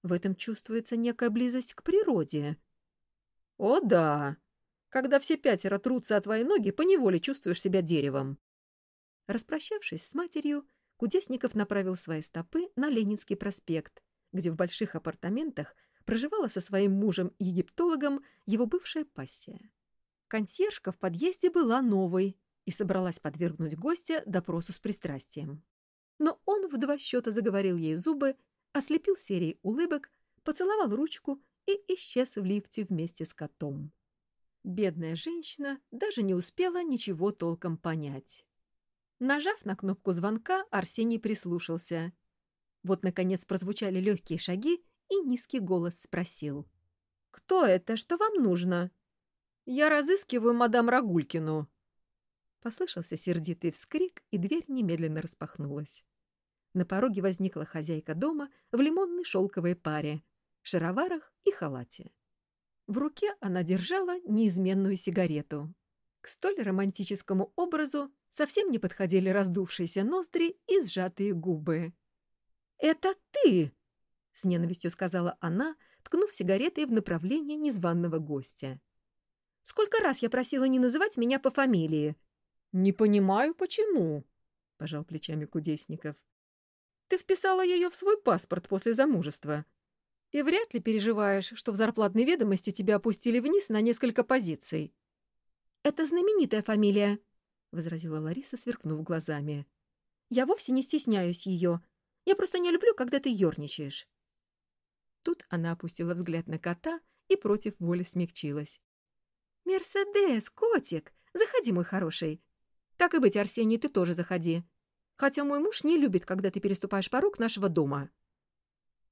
«В этом чувствуется некая близость к природе». «О да! Когда все пятеро трутся о твои ноги, поневоле чувствуешь себя деревом». Распрощавшись с матерью, Кудесников направил свои стопы на Ленинский проспект, где в больших апартаментах проживала со своим мужем-египтологом его бывшая пассия. Консьержка в подъезде была новой и собралась подвергнуть гостя допросу с пристрастием. Но он в два счета заговорил ей зубы, ослепил серией улыбок, поцеловал ручку и исчез в лифте вместе с котом. Бедная женщина даже не успела ничего толком понять. Нажав на кнопку звонка, Арсений прислушался. Вот, наконец, прозвучали легкие шаги, и низкий голос спросил. «Кто это? Что вам нужно?» «Я разыскиваю мадам Рагулькину». Послышался сердитый вскрик, и дверь немедленно распахнулась. На пороге возникла хозяйка дома в лимонной шелковой паре, шароварах и халате. В руке она держала неизменную сигарету. К столь романтическому образу совсем не подходили раздувшиеся ноздри и сжатые губы. «Это ты!» — с ненавистью сказала она, ткнув сигаретой в направлении незваного гостя. «Сколько раз я просила не называть меня по фамилии?» «Не понимаю, почему», — пожал плечами Кудесников. «Ты вписала ее в свой паспорт после замужества. И вряд ли переживаешь, что в зарплатной ведомости тебя опустили вниз на несколько позиций». «Это знаменитая фамилия», — возразила Лариса, сверкнув глазами. «Я вовсе не стесняюсь ее. Я просто не люблю, когда ты ерничаешь». Тут она опустила взгляд на кота и против воли смягчилась. «Мерседес, котик, заходи, мой хороший. Так и быть, Арсений, ты тоже заходи. Хотя мой муж не любит, когда ты переступаешь порог нашего дома».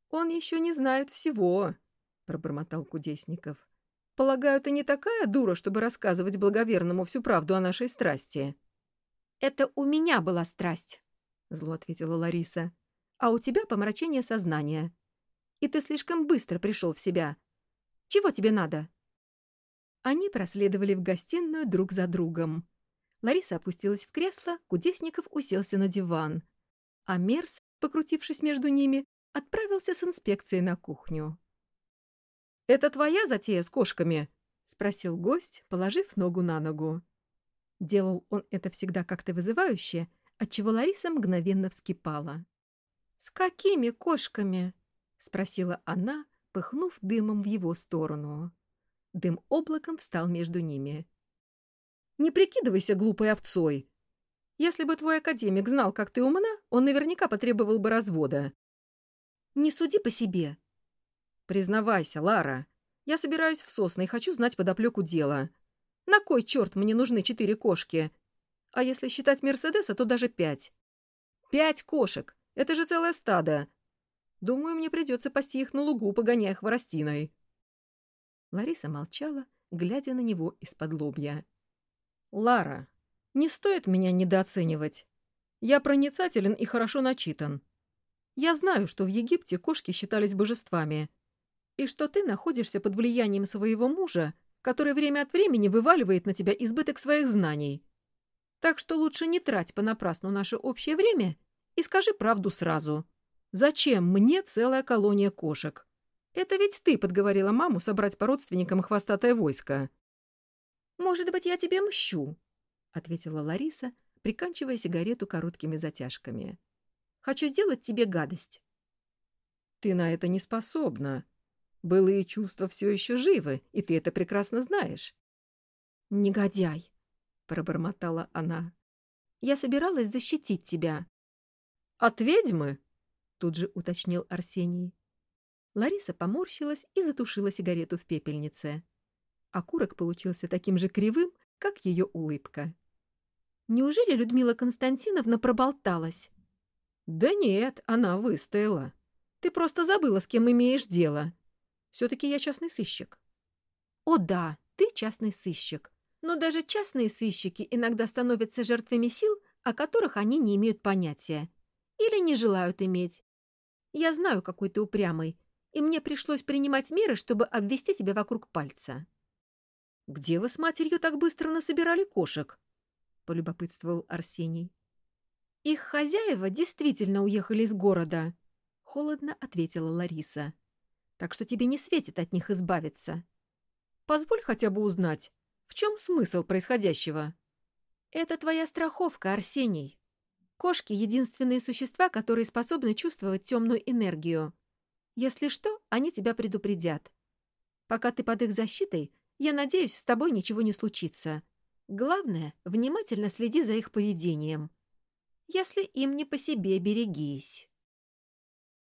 «Он еще не знает всего», — пробормотал Кудесников. «Полагаю, ты не такая дура, чтобы рассказывать благоверному всю правду о нашей страсти». «Это у меня была страсть», — зло ответила Лариса. «А у тебя помрачение сознания и ты слишком быстро пришел в себя. Чего тебе надо?» Они проследовали в гостиную друг за другом. Лариса опустилась в кресло, Кудесников уселся на диван. А Мерс, покрутившись между ними, отправился с инспекцией на кухню. «Это твоя затея с кошками?» — спросил гость, положив ногу на ногу. Делал он это всегда как-то вызывающе, отчего Лариса мгновенно вскипала. «С какими кошками?» — спросила она, пыхнув дымом в его сторону. Дым облаком встал между ними. «Не прикидывайся глупой овцой. Если бы твой академик знал, как ты умна, он наверняка потребовал бы развода». «Не суди по себе». «Признавайся, Лара, я собираюсь в сосны и хочу знать подоплеку дела. На кой черт мне нужны четыре кошки? А если считать Мерседеса, то даже пять. Пять кошек! Это же целое стадо. Думаю, мне придется пасти их на лугу, погоняя хворостиной». Лариса молчала, глядя на него из-под лобья. «Лара, не стоит меня недооценивать. Я проницателен и хорошо начитан. Я знаю, что в Египте кошки считались божествами, и что ты находишься под влиянием своего мужа, который время от времени вываливает на тебя избыток своих знаний. Так что лучше не трать понапрасну наше общее время и скажи правду сразу. Зачем мне целая колония кошек? Это ведь ты подговорила маму собрать по родственникам хвостатое войско. «Может быть, я тебе мщу», — ответила Лариса, приканчивая сигарету короткими затяжками. «Хочу сделать тебе гадость». «Ты на это не способна. Былые чувства все еще живы, и ты это прекрасно знаешь». «Негодяй», — пробормотала она. «Я собиралась защитить тебя». «От ведьмы?» — тут же уточнил Арсений. Лариса поморщилась и затушила сигарету в пепельнице. Окурок получился таким же кривым, как ее улыбка. Неужели Людмила Константиновна проболталась? Да нет, она выстояла. Ты просто забыла, с кем имеешь дело. Все-таки я частный сыщик. О да, ты частный сыщик. Но даже частные сыщики иногда становятся жертвами сил, о которых они не имеют понятия. Или не желают иметь. Я знаю, какой ты упрямый, и мне пришлось принимать меры, чтобы обвести тебя вокруг пальца. «Где вы с матерью так быстро насобирали кошек?» — полюбопытствовал Арсений. «Их хозяева действительно уехали из города», — холодно ответила Лариса. «Так что тебе не светит от них избавиться». «Позволь хотя бы узнать, в чем смысл происходящего?» «Это твоя страховка, Арсений. Кошки — единственные существа, которые способны чувствовать темную энергию. Если что, они тебя предупредят. Пока ты под их защитой, я надеюсь, с тобой ничего не случится. Главное, внимательно следи за их поведением. Если им не по себе, берегись.